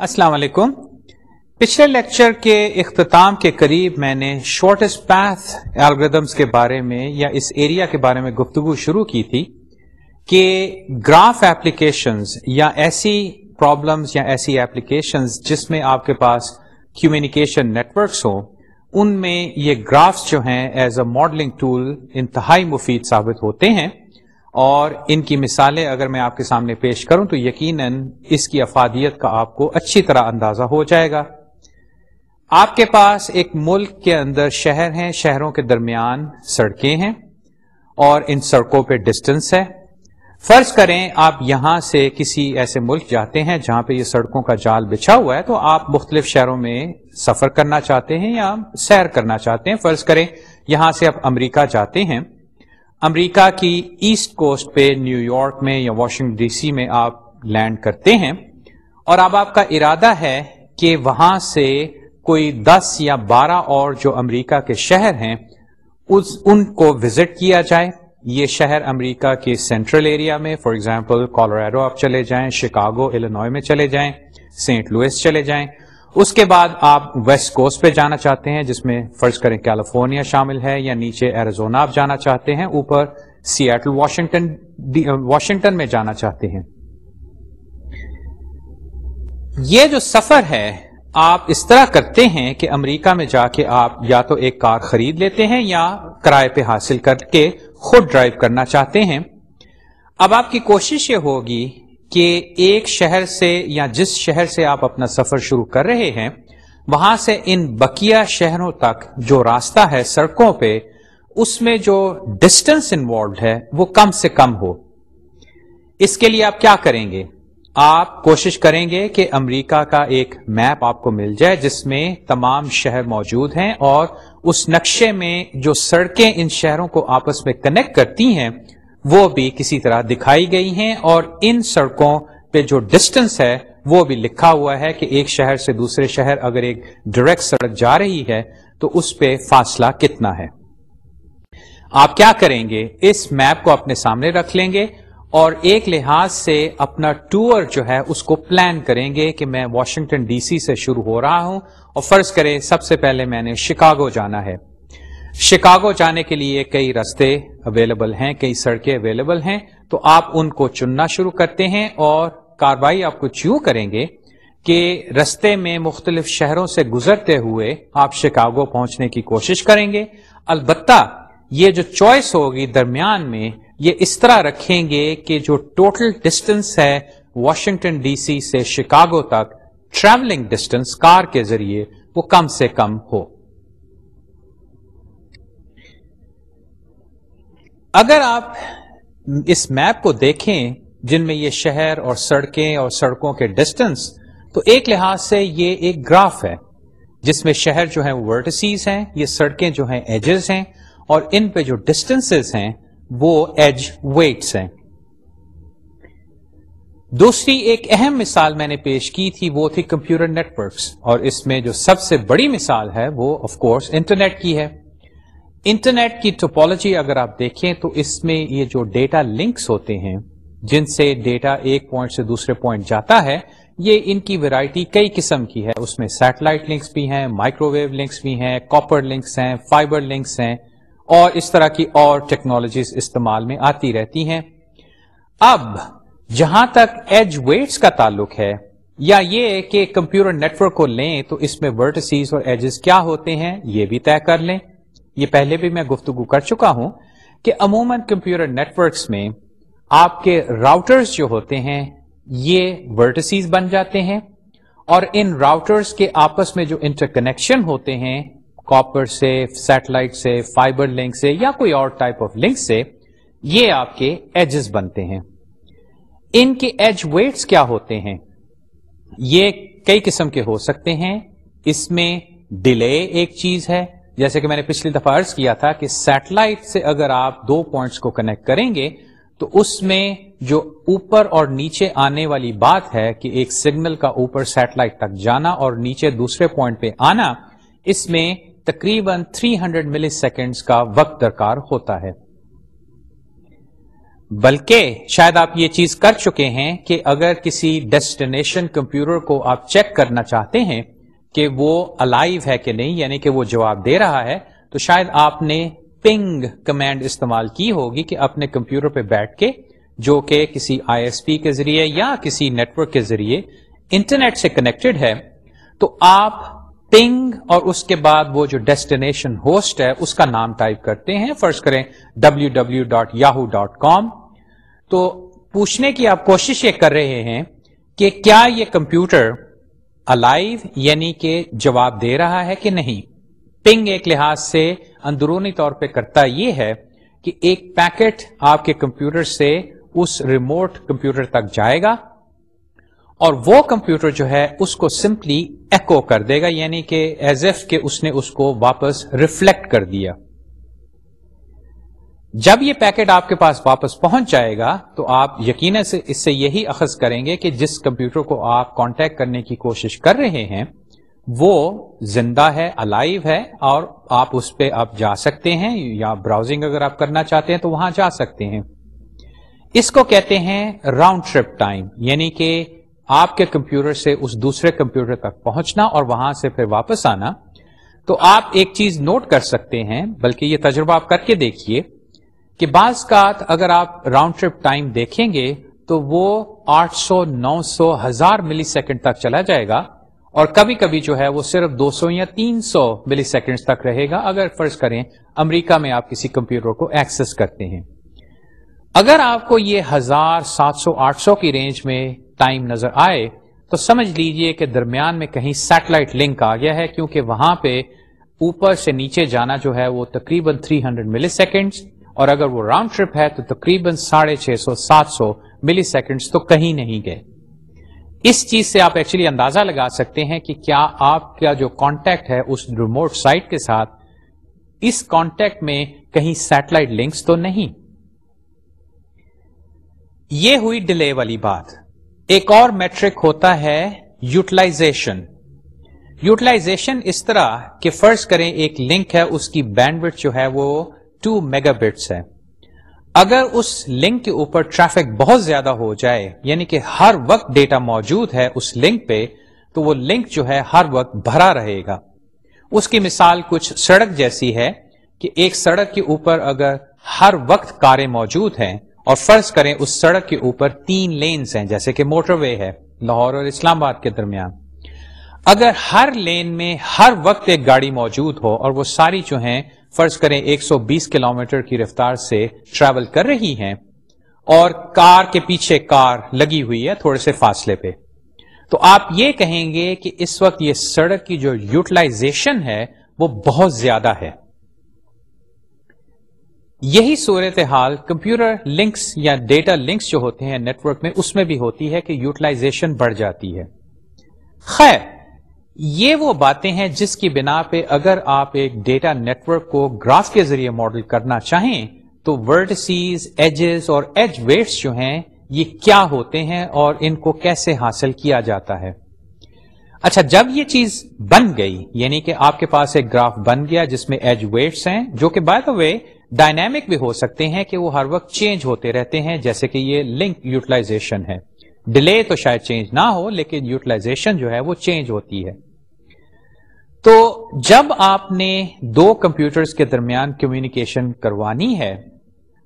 السلام علیکم۔ پچھلے لیکچر کے اختتام کے قریب میں نے شارٹیسٹ پیتھ الگریدمس کے بارے میں یا اس ایریا کے بارے میں گفتگو شروع کی تھی کہ گراف ایپلیکیشنز یا ایسی پرابلمس یا ایسی ایپلیکیشنز جس میں آپ کے پاس کمیونیکیشن نیٹورکس ہوں، ان میں یہ گرافس جو ہیں ایز اے ماڈلنگ ٹول انتہائی مفید ثابت ہوتے ہیں۔ اور ان کی مثالیں اگر میں آپ کے سامنے پیش کروں تو یقیناً اس کی افادیت کا آپ کو اچھی طرح اندازہ ہو جائے گا۔ آپ کے پاس ایک ملک کے اندر شہر ہیں، شہروں کے درمیان سڑکیں ہیں اور ان سڑکوں پہ ڈسٹنس ہے۔ فرض کریں آپ یہاں سے کسی ایسے ملک جاتے ہیں جہاں پہ یہ سڑکوں کا جال بچھا ہوا ہے تو آپ مختلف شہروں میں سفر کرنا چاہتے ہیں یا سیر کرنا چاہتے ہیں۔ فرض کریں یہاں سے آپ امریکہ جاتے ہیں امریکہ کی ایسٹ کوسٹ پہ نیو یارک میں یا واشنگٹن ڈی سی میں آپ لینڈ کرتے ہیں اور اب آپ کا ارادہ ہے کہ وہاں سے کوئی دس یا بارہ اور جو امریکہ کے شہر ہیں، اس ان کو وزٹ کیا جائے۔ یہ شہر امریکہ کے سینٹرل ایریا میں، فار ایگزامپل، کولوریڈو آپ چلے جائیں، شکاگو الینوائے میں چلے جائیں، سینٹ لوئس چلے جائیں۔ اس کے بعد آپ ویسٹ کوسٹ پہ جانا چاہتے ہیں، جس میں فرض کریں کیلیفورنیا شامل ہے یا نیچے ایرزونا آپ جانا چاہتے ہیں، اوپر سیاٹل، واشنگٹن واشنگٹن میں جانا چاہتے ہیں۔ یہ جو سفر ہے، آپ اس طرح کرتے ہیں کہ امریکہ میں جا کے آپ یا تو ایک کار خرید لیتے ہیں یا کرائے پہ حاصل کر کے خود ڈرائیو کرنا چاہتے ہیں۔ اب آپ کی کوشش یہ ہوگی کہ ایک شہر سے یا جس شہر سے آپ اپنا سفر شروع کر رہے ہیں، وہاں سے ان بکیا شہروں تک جو راستہ ہے سڑکوں پہ، اس میں جو ڈسٹنس انوالوڈ ہے، وہ کم سے کم ہو۔ اس کے لیے آپ کیا کریں گے؟ آپ کوشش کریں گے کہ امریکہ کا ایک میپ آپ کو مل جائے، جس میں تمام شہر موجود ہیں اور اس نقشے میں جو سڑکیں ان شہروں کو آپس میں کنیکٹ کرتی ہیں وہ بھی کسی طرح دکھائی گئی ہیں اور ان سڑکوں پہ جو ڈسٹنس ہے وہ بھی لکھا ہوا ہے کہ ایک شہر سے دوسرے شہر اگر ایک ڈائریکٹ سڑک جا رہی ہے تو اس پہ فاصلہ کتنا ہے۔ آپ کیا کریں گے؟ اس میپ کو اپنے سامنے رکھ لیں گے اور ایک لحاظ سے اپنا ٹور جو ہے اس کو پلان کریں گے کہ میں واشنگٹن ڈی سی سے شروع ہو رہا ہوں اور فرض کریں سب سے پہلے میں نے شکاگو جانا ہے۔ شکاگو جانے کے لیے کئی رستے اویلیبل ہیں، کئی سڑکیں اویلیبل ہیں۔ تو آپ ان کو چننا شروع کرتے ہیں اور کاروائی آپ کچھ یوں کریں گے کہ رستے میں مختلف شہروں سے گزرتے ہوئے آپ شکاگو پہنچنے کی کوشش کریں گے۔ البتہ یہ جو چوائس ہوگی درمیان میں، یہ اس طرح رکھیں گے کہ جو ٹوٹل ڈسٹینس ہے واشنگٹن ڈی سی سے شکاگو تک ٹریولنگ ڈسٹینس کار کے ذریعے وہ کم سے کم ہو۔ اگر آپ اس میپ کو دیکھیں جن میں یہ شہر اور سڑکیں اور سڑکوں کے ڈسٹنس تو ایک لحاظ سے یہ ایک گراف ہے، جس میں شہر جو ہیں ورٹسیز ہیں، یہ سڑکیں جو ہیں ایجز ہیں، اور ان پہ جو ڈسٹینس ہیں وہ ایج ویٹس ہیں۔ دوسری ایک اہم مثال میں نے پیش کی تھی، وہ تھی کمپیوٹر نیٹورکس اور اس میں جو سب سے بڑی مثال ہے وہ آف کورس انٹرنیٹ کی ہے۔ انٹرنیٹ کی ٹوپالوجی اگر آپ دیکھیں تو اس میں یہ جو ڈیٹا لنکس ہوتے ہیں، جن سے ڈیٹا ایک پوائنٹ سے دوسرے پوائنٹ جاتا ہے، یہ ان کی ویرائٹی کئی قسم کی ہے۔ اس میں سیٹلائٹ لنکس بھی ہیں مائکرو ویو لنکس بھی ہیں، کاپر لنکس ہیں، فائبر لنکس ہیں، اور اس طرح کی اور ٹیکنالوجیز استعمال میں آتی رہتی ہیں۔ اب، جہاں تک ایج ویٹس کا تعلق ہے، یا یہ کہ کمپیوٹر نیٹورک کو لیں تو اس میں ورٹسیز اور ایجز کیا ہوتے ہیں، یہ بھی طے کر لیں۔ یہ پہلے بھی میں گفتگو کر چکا ہوں کہ عموماً کمپیوٹر نیٹورکس میں آپ کے راؤٹرز جو ہوتے ہیں، یہ ورٹسیز بن جاتے ہیں اور ان راؤٹرز کے آپس میں جو انٹر کنیکشن ہوتے ہیں، کاپر سے سیٹلائٹ سے فائبر لنک سے یا کوئی اور ٹائپ آف لنک سے، یہ آپ کے ایجز بنتے ہیں۔ ان کے ایج ویٹس کیا ہوتے ہیں؟ یہ کئی قسم کے ہو سکتے ہیں۔ اس میں ڈیلے ایک چیز ہے جیسے کہ میں نے پچھلی دفعہ عرض کیا تھا کہ سیٹلائٹ سے اگر آپ دو پوائنٹس کو کنیکٹ کریں گے تو اس میں جو اوپر اور نیچے آنے والی بات ہے کہ ایک سگنل کا اوپر سیٹلائٹ تک جانا اور نیچے دوسرے پوائنٹ پہ آنا، اس میں تقریباً 300 ملی سیکنڈز کا وقت درکار ہوتا ہے۔ بلکہ شاید آپ یہ چیز کر چکے ہیں کہ اگر کسی ڈیسٹینیشن کمپیوٹر کو آپ چیک کرنا چاہتے ہیں کہ وہ الائیو ہے کہ نہیں یعنی کہ وہ جواب دے رہا ہے، تو شاید آپ نے پنگ کمانڈ استعمال کی ہوگی کہ اپنے کمپیوٹر پہ بیٹھ کے، جو کہ کسی آئی ایس پی کے ذریعے یا کسی نیٹورک کے ذریعے انٹرنیٹ سے کنیکٹڈ ہے، تو آپ پنگ اور اس کے بعد وہ جو ڈیسٹینیشن ہوسٹ ہے، اس کا نام ٹائپ کرتے ہیں۔ فرض کریں W W dot Yahoo dot com تو پوچھنے کی آپ کوشش یہ کر رہے ہیں کہ کیا یہ کمپیوٹر الائیو یعنی کہ جواب دے رہا ہے کہ نہیں۔ پنگ ایک لحاظ سے اندرونی طور پہ کرتا یہ ہے کہ ایک پیکٹ آپ کے کمپیوٹر سے اس ریموٹ کمپیوٹر تک جائے گا اور وہ کمپیوٹر جو ہے اس کو سمپلی ایکو کر دے گا یعنی کہ ایز ایف کہ اس نے اس کو واپس ریفلیکٹ کر دیا۔ جب یہ پیکٹ آپ کے پاس واپس پہنچ جائے گا، تو آپ یقیناً سے اس سے یہی اخذ کریں گے کہ جس کمپیوٹر کو آپ کانٹیکٹ کرنے کی کوشش کر رہے ہیں، وہ زندہ ہے الائیو ہے، اور آپ اس پہ آپ جا سکتے ہیں، یا براؤزنگ اگر آپ کرنا چاہتے ہیں تو وہاں جا سکتے ہیں۔ اس کو کہتے ہیں راؤنڈ ٹرپ ٹائم یعنی کہ آپ کے کمپیوٹر سے اس دوسرے کمپیوٹر تک پہنچنا اور وہاں سے پھر واپس آنا۔ تو آپ ایک چیز نوٹ کر سکتے ہیں، بلکہ یہ تجربہ آپ کر کے دیکھیے۔ کہ بعض کا اگر آپ راؤنڈ ٹرپ ٹائم دیکھیں گے تو وہ آٹھ سو، نو سو، ہزار ملی سیکنڈ تک چلا جائے گا اور کبھی کبھی جو ہے وہ صرف دو سو یا تین سو ملی سیکنڈ تک رہے گا اگر فرض کریں امریکہ میں آپ کسی کمپیوٹر کو ایکسس کرتے ہیں۔ اگر آپ کو یہ ہزار، سات سو، آٹھ سو کی رینج میں ٹائم نظر آئے تو سمجھ لیجیے کہ درمیان میں کہیں سیٹلائٹ لنک آ گیا ہے کیونکہ وہاں پہ اوپر سے نیچے جانا جو ہے وہ تقریباً 300 ملی سیکنڈ اور اگر وہ راؤنڈ ٹرپ ہے تو تقریباً ساڑھے چھ سو، سات سو ملی سیکنڈ تو کہیں نہیں گئے۔ اس چیز سے آپ ایکچولی اندازہ لگا سکتے ہیں کہ کیا آپ کا جو کانٹیکٹ ہے اس ریموٹ سائٹ کے ساتھ، اس کانٹیکٹ میں کہیں سیٹلائٹ لنکس تو نہیں۔ یہ ہوئی ڈیلے والی بات۔ ایک اور میٹرک ہوتا ہے یوٹیلائزیشن یوٹیلائزیشن اس طرح کہ فرض کریں ایک لنک ہے، اس کی بینڈ جو ہے وہ ٹو میگا بٹس ہے اگر اس لنک کے اوپر ٹریفک بہت زیادہ ہو جائے یعنی کہ ہر وقت ڈیٹا موجود ہے اس لنک پہ، تو وہ لنک جو ہے ہر وقت بھرا رہے گا۔ اس کی مثال کچھ سڑک جیسی ہے کہ ایک سڑک کے اوپر اگر ہر وقت کاریں موجود ہیں، اور فرض کریں اس سڑک کے اوپر تین لینز ہیں، جیسے کہ موٹر وے ہے لاہور اور اسلام آباد کے درمیان۔ اگر ہر لین میں ہر وقت ایک گاڑی موجود ہو، اور وہ ساری جو ہیں فرض کریں ایک سو بیس کلو میٹر کی رفتار سے ٹریول کر رہی ہیں اور کار کے پیچھے کار لگی ہوئی ہے تھوڑے سے فاصلے پہ۔ تو آپ یہ کہیں گے کہ اس وقت یہ سڑک کی جو یوٹیلائزیشن ہے وہ بہت زیادہ ہے۔ یہی صورت حال کمپیوٹر لنکس یا ڈیٹا لنکس جو ہوتے ہیں نیٹورک میں، اس میں بھی ہوتی ہے کہ یوٹیلائزیشن بڑھ جاتی ہے۔ خیر یہ وہ باتیں ہیں جس کی بنا پہ اگر آپ ایک ڈیٹا نیٹورک کو گراف کے ذریعے ماڈل کرنا چاہیں، تو ورڈ سیز ایجز اور ایج ویٹس جو ہیں، یہ کیا ہوتے ہیں اور ان کو کیسے حاصل کیا جاتا ہے؟ اچھا جب یہ چیز بن گئی یعنی کہ آپ کے پاس ایک گراف بن گیا جس میں ایج ویٹس ہیں، جو کہ بائی دا وے ڈائنامک بھی ہو سکتے ہیں کہ وہ ہر وقت چینج ہوتے رہتے ہیں، جیسے کہ یہ لنک یوٹیلائزیشن ہے۔ ڈیلے تو شاید چینج نہ ہو، لیکن یوٹیلائزیشن جو ہے وہ چینج ہوتی ہے۔ تو جب آپ نے دو کمپیوٹرز کے درمیان کمیونیکیشن کروانی ہے،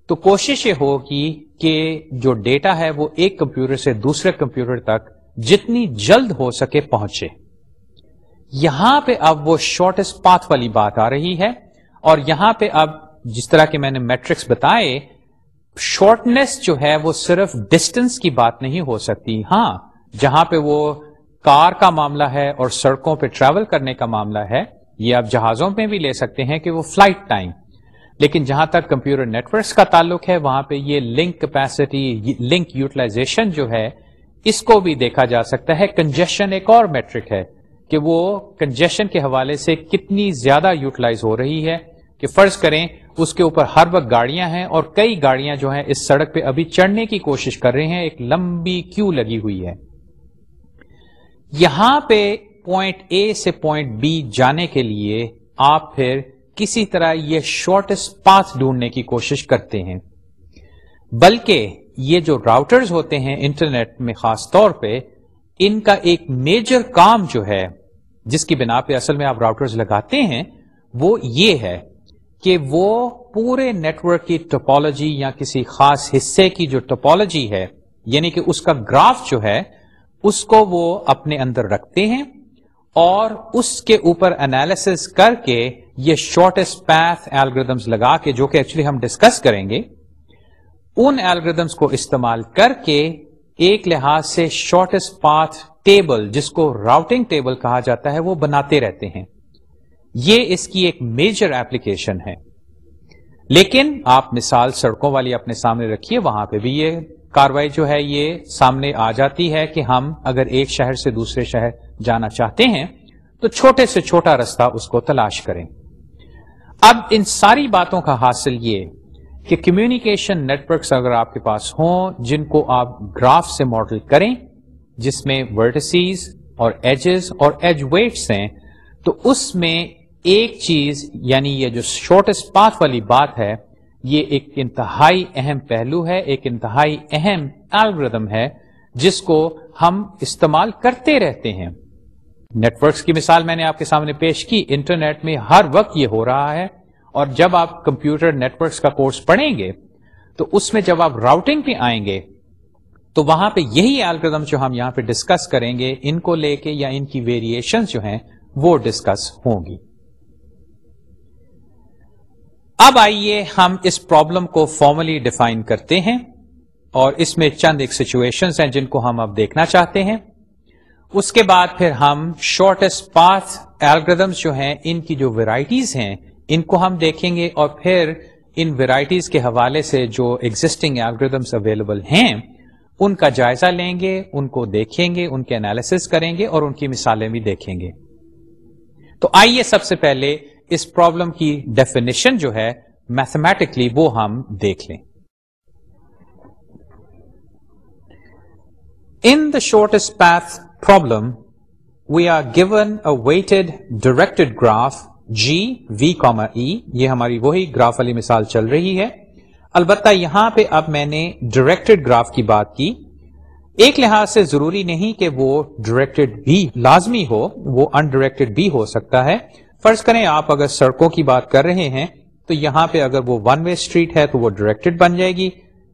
تو کوشش یہ ہوگی کہ جو ڈیٹا ہے وہ ایک کمپیوٹر سے دوسرے کمپیوٹر تک جتنی جلد ہو سکے پہنچے۔ یہاں پہ اب وہ شارٹیسٹ پاتھ والی بات آ رہی ہے، اور یہاں پہ اب جس طرح کے میں نے میٹرکس بتائے شارٹنیس جو ہے وہ صرف ڈسٹینس کی بات نہیں ہو سکتی۔ ہاں جہاں پہ وہ کار کا معاملہ ہے اور سڑکوں پہ ٹریول کرنے کا معاملہ ہے، یہ آپ جہازوں میں بھی لے سکتے ہیں کہ وہ فلائٹ ٹائم لیکن جہاں تک کمپیوٹر نیٹورکس کا تعلق ہے، وہاں پہ یہ لنک کیپیسٹی لنک یوٹیلائزیشن جو ہے، اس کو بھی دیکھا جا سکتا ہے۔ کنجیشن ایک اور میٹرک ہے کہ وہ کنجیشن کے حوالے سے کتنی زیادہ یوٹیلائز ہو رہی ہے۔ کہ فرض کریں، اس کے اوپر ہر وقت گاڑیاں ہیں اور کئی گاڑیاں جو ہیں، اس سڑک پہ ابھی چڑھنے کی کوشش کر رہے ہیں۔ ایک لمبی کیو لگی ہوئی ہے۔ یہاں پہ پوائنٹ اے سے پوائنٹ بی جانے کے لیے آپ پھر کسی طرح یہ شارٹیسٹ پاتھ ڈھونڈنے کی کوشش کرتے ہیں۔ بلکہ یہ جو راؤٹرز ہوتے ہیں انٹرنیٹ میں خاص طور پہ، ان کا ایک میجر کام جو ہے، جس کی بنا پہ اصل میں آپ راؤٹرز لگاتے ہیں، وہ یہ ہے کہ وہ پورے نیٹورک کی ٹوپالوجی یا کسی خاص حصے کی جو ٹوپالوجی ہے یعنی کہ اس کا گراف جو ہے اس کو وہ اپنے اندر رکھتے ہیں اور اس کے اوپر انالیس کر کے یہ شارٹیسٹ پیتھ ایلگردمس لگا کے جو کہ ایکچولی ہم ڈسکس کریں گے، ان ایلگردمس کو استعمال کر کے ایک لحاظ سے شارٹیسٹ پاتھ ٹیبل جس کو راؤٹنگ ٹیبل کہا جاتا ہے، وہ بناتے رہتے ہیں۔ یہ اس کی ایک میجر ایپلیکیشن ہے۔ لیکن آپ مثال سڑکوں والی اپنے سامنے رکھیے، وہاں پہ بھی یہ کاروائی جو ہے یہ سامنے آ جاتی ہے کہ ہم اگر ایک شہر سے دوسرے شہر جانا چاہتے ہیں تو چھوٹے سے چھوٹا رستہ اس کو تلاش کریں۔ اب ان ساری باتوں کا حاصل یہ کہ کمیونیکیشن نیٹورکس اگر آپ کے پاس ہوں جن کو آپ گراف سے ماڈل کریں جس میں ورٹسیز اور ایجز اور ایج ویٹس ہیں تو اس میں ایک چیز یعنی یہ جو شارٹیسٹ پاتھ والی بات ہے یہ ایک انتہائی اہم پہلو ہے، ایک انتہائی اہم الگریدم ہے، جس کو ہم استعمال کرتے رہتے ہیں۔ نیٹورکس کی مثال میں نے آپ کے سامنے پیش کی۔ انٹرنیٹ میں ہر وقت یہ ہو رہا ہے۔ اور جب آپ کمپیوٹر نیٹورکس کا کورس پڑھیں گے، تو اس میں جب آپ راؤٹنگ پہ آئیں گے، تو وہاں پہ یہی الگریدم جو ہم یہاں پہ ڈسکس کریں گے، ان کو لے کے یا ان کی ویریشن جو ہیں، وہ ڈسکس ہوں گی۔ اب آئیے ہم اس پرابلم کو فارملی ڈیفائن کرتے ہیں اور اس میں چند ایک سچویشن ہیں جن کو ہم اب دیکھنا چاہتے ہیں۔ اس کے بعد پھر ہم شارٹیسٹ پاتھ ایلگردمس جو ہیں، ان کی جو ویرائٹیز ہیں، ان کو ہم دیکھیں گے اور پھر ان ویرائٹیز کے حوالے سے جو ایگزٹنگ ایلگردمس اویلیبل ہیں، ان کا جائزہ لیں گے، ان کو دیکھیں گے، ان کے انالیس کریں گے اور ان کی مثالیں بھی دیکھیں گے۔ تو آئیے سب سے پہلے اس پرابلم کی ڈیفینیشن جو ہے میتھمیٹکلی وہ ہم دیکھ لیں۔ In the shortest path problem we are given a weighted directed graph G V comma E یہ ہماری وہی گراف والی مثال چل رہی ہے۔ البتہ یہاں پہ اب میں نے ڈائریکٹڈ گراف کی بات کی۔ ایک لحاظ سے ضروری نہیں کہ وہ ڈائریکٹڈ بھی لازمی ہو، وہ انڈائریکٹڈ بھی ہو سکتا ہے۔ فرض کریں آپ اگر سڑکوں کی بات کر رہے ہیں، تو یہاں پہ اگر وہ ون وے اسٹریٹ ہے تو وہ ڈائریکٹڈ بن جائے گی،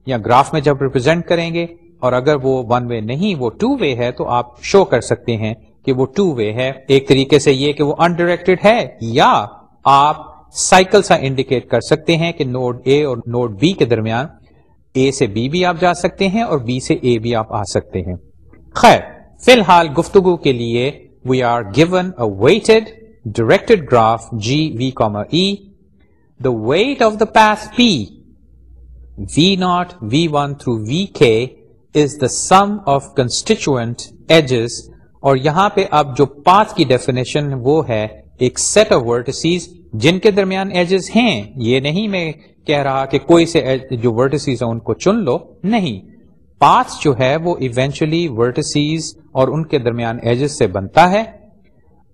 یا گراف میں جب ریپرزینٹ کریں گے، اور اگر وہ ون وے نہیں، وہ ٹو وے ہے، تو آپ شو کر سکتے ہیں کہ وہ ٹو وے ہے۔ ایک طریقے سے یہ کہ وہ انڈائریکٹڈ ہے، یا آپ سائیکل سا انڈیکیٹ کر سکتے ہیں کہ نوڈ اے اور نوڈ بی کے درمیان اے سے بی بھی آپ جا سکتے ہیں اور بی سے اے بھی آپ آ سکتے ہیں۔ خیر، فی الحال گفتگو کے لیے we are given a weighted directed graph G V comma E the weight of the path P V naught V one through V K is the sum of constituent edges اور یہاں پہ اب جو پاتھ کی definition وہ ہے، ایک set of vertices جن کے درمیان ایجز ہیں۔ یہ نہیں میں کہہ رہا کہ کوئی سے جو ورٹسیز ہیں ان کو چن لو۔ نہیں۔ پاتھ جو ہے وہ ایونچولی ورٹسیز اور ان کے درمیان ایجز سے بنتا ہے۔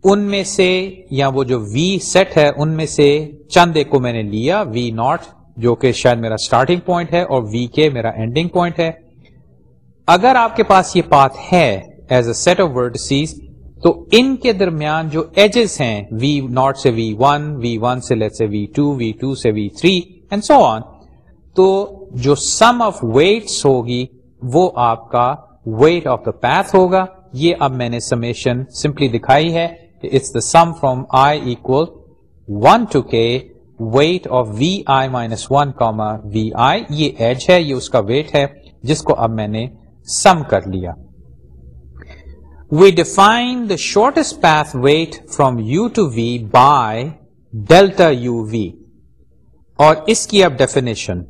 ان میں سے یا وہ جو وی سیٹ ہے، ان میں سے چند ایک کو میں نے لیا وی ناٹ جو کہ شاید میرا اسٹارٹنگ پوائنٹ ہے اور وی کے میرا اینڈنگ پوائنٹ ہے۔ اگر آپ کے پاس یہ پاتھ ہے as a set of vertices تو ان کے درمیان جو ایجز ہیں وی ناٹ سے وی ون وی ون سے لیٹ سے وی ٹو وی ٹو سے V three and so on تو جو سم آف ویٹس ہوگی، وہ آپ کا ویٹ آف دا پیتھ ہوگا۔ یہ اب میں نے سمیشن سمپلی دکھائی ہے۔ It's the sum from I equal one to K weight of V I minus one comma V I یہ ایج ہے یہ اس کا ویٹ ہے جس کو اب میں نے سم کر لیا we define the shortest path weight from U to V by delta U V اور اس کی اب ڈیفینیشن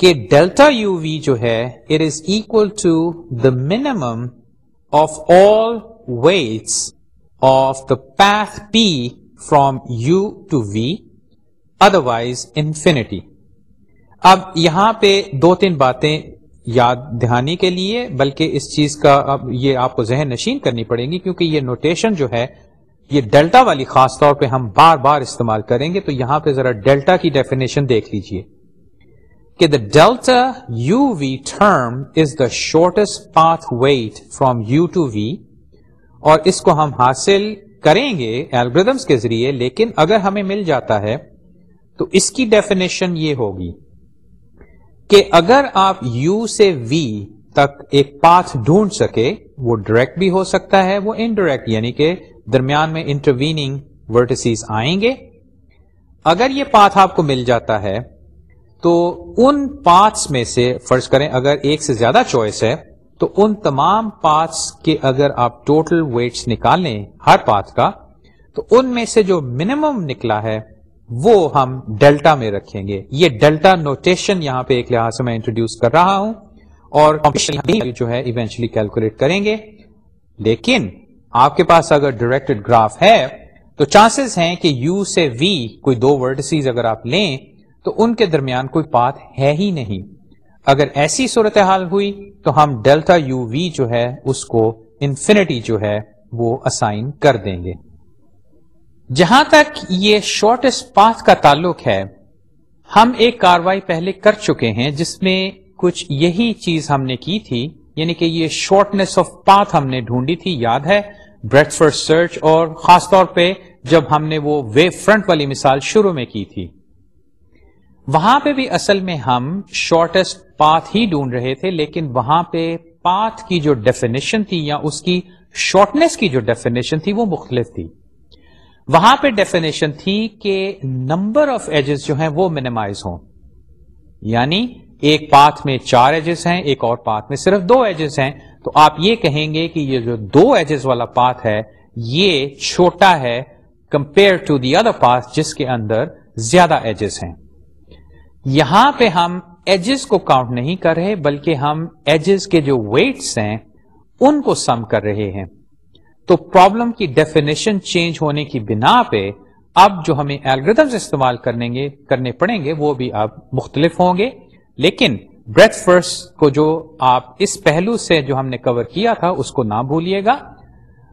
کہ ڈیلٹا یو وی جو ہے it is equal to the minimum of all weights of the path P from U to V otherwise infinity اب یہاں پہ دو تین باتیں یاد دہانی کے لیے، بلکہ اس چیز کا اب یہ آپ کو ذہن نشین کرنی پڑے گی، کیونکہ یہ نوٹیشن جو ہے، یہ ڈیلٹا والی خاص طور پہ ہم بار بار استعمال کریں گے، تو یہاں پہ ذرا ڈیلٹا کی ڈیفینیشن دیکھ لیجیے۔ کہ the delta U V term is the shortest path weight from U to V اور اس کو ہم حاصل کریں گے الگریدمس کے ذریعے، لیکن اگر ہمیں مل جاتا ہے، تو اس کی ڈیفینیشن یہ ہوگی کہ اگر آپ یو سے وی تک ایک پاتھ ڈھونڈ سکے، وہ ڈائریکٹ بھی ہو سکتا ہے، وہ انڈائریکٹ یعنی کہ درمیان میں انٹرویننگ ورٹسیز آئیں گے۔ اگر یہ پاتھ آپ کو مل جاتا ہے، تو ان پاتھس میں سے فرض کریں، اگر ایک سے زیادہ چوائس ہے تو ان تمام پاتھس کے اگر آپ ٹوٹل ویٹس نکالیں ہر پاتھ کا، تو ان میں سے جو منیمم نکلا ہے، وہ ہم ڈیلٹا میں رکھیں گے۔ یہ ڈیلٹا نوٹیشن یہاں پہ ایک لحاظ سے میں انٹروڈیوس کر رہا ہوں اور جو ہے ایونچلی کیلکولیٹ کریں گے۔ لیکن آپ کے پاس اگر ڈائریکٹڈ گراف ہے، تو چانسز ہیں کہ یو سے وی کوئی دو ورڈسیز اگر آپ لیں، تو ان کے درمیان کوئی پات ہے ہی نہیں۔ اگر ایسی صورتحال ہوئی تو ہم ڈیلٹا یو وی جو ہے، اس کو انفینٹی جو ہے، وہ اسائن کر دیں گے۔ جہاں تک یہ شارٹیسٹ پاتھ کا تعلق ہے، ہم ایک کاروائی پہلے کر چکے ہیں، جس میں کچھ یہی چیز ہم نے کی تھی یعنی کہ یہ شارٹنیس آف پاتھ ہم نے ڈھونڈی تھی، یاد ہے؟ بریڈ فر سرچ اور خاص طور پہ جب ہم نے وہ ویو فرنٹ والی مثال شروع میں کی تھی۔ وہاں پہ بھی اصل میں ہم شارٹیسٹ پاتھ ہی ڈھونڈ رہے تھے، لیکن وہاں پہ پاتھ کی جو ڈیفینیشن تھی یا اس کی شارٹنیس کی جو ڈیفینیشن تھی وہ مختلف تھی۔ وہاں پہ ڈیفینیشن تھی کہ نمبر آف ایجز جو ہیں وہ منیمائز ہوں۔ یعنی ایک پاتھ میں چار ایجز ہیں، ایک اور پاتھ میں صرف دو ایجز ہیں۔ تو آپ یہ کہیں گے کہ یہ جو دو ایجز والا پاتھ ہے، یہ چھوٹا ہے compare to the other path جس کے اندر زیادہ ایجز ہیں۔ یہاں پہ ہم ایجز کو کاؤنٹ نہیں کر رہے، بلکہ ہم ایجز کے جو ویٹس ہیں، ان کو سم کر رہے ہیں۔ تو پرابلم کی ڈیفینیشن چینج ہونے کی بنا پہ اب جو ہمیں الگریدمس استعمال کرنے گے، کرنے پڑیں گے، وہ بھی اب مختلف ہوں گے۔ لیکن بریتھ فرسٹ کو جو آپ اس پہلو سے جو ہم نے کور کیا تھا، اس کو نہ بھولیے گا۔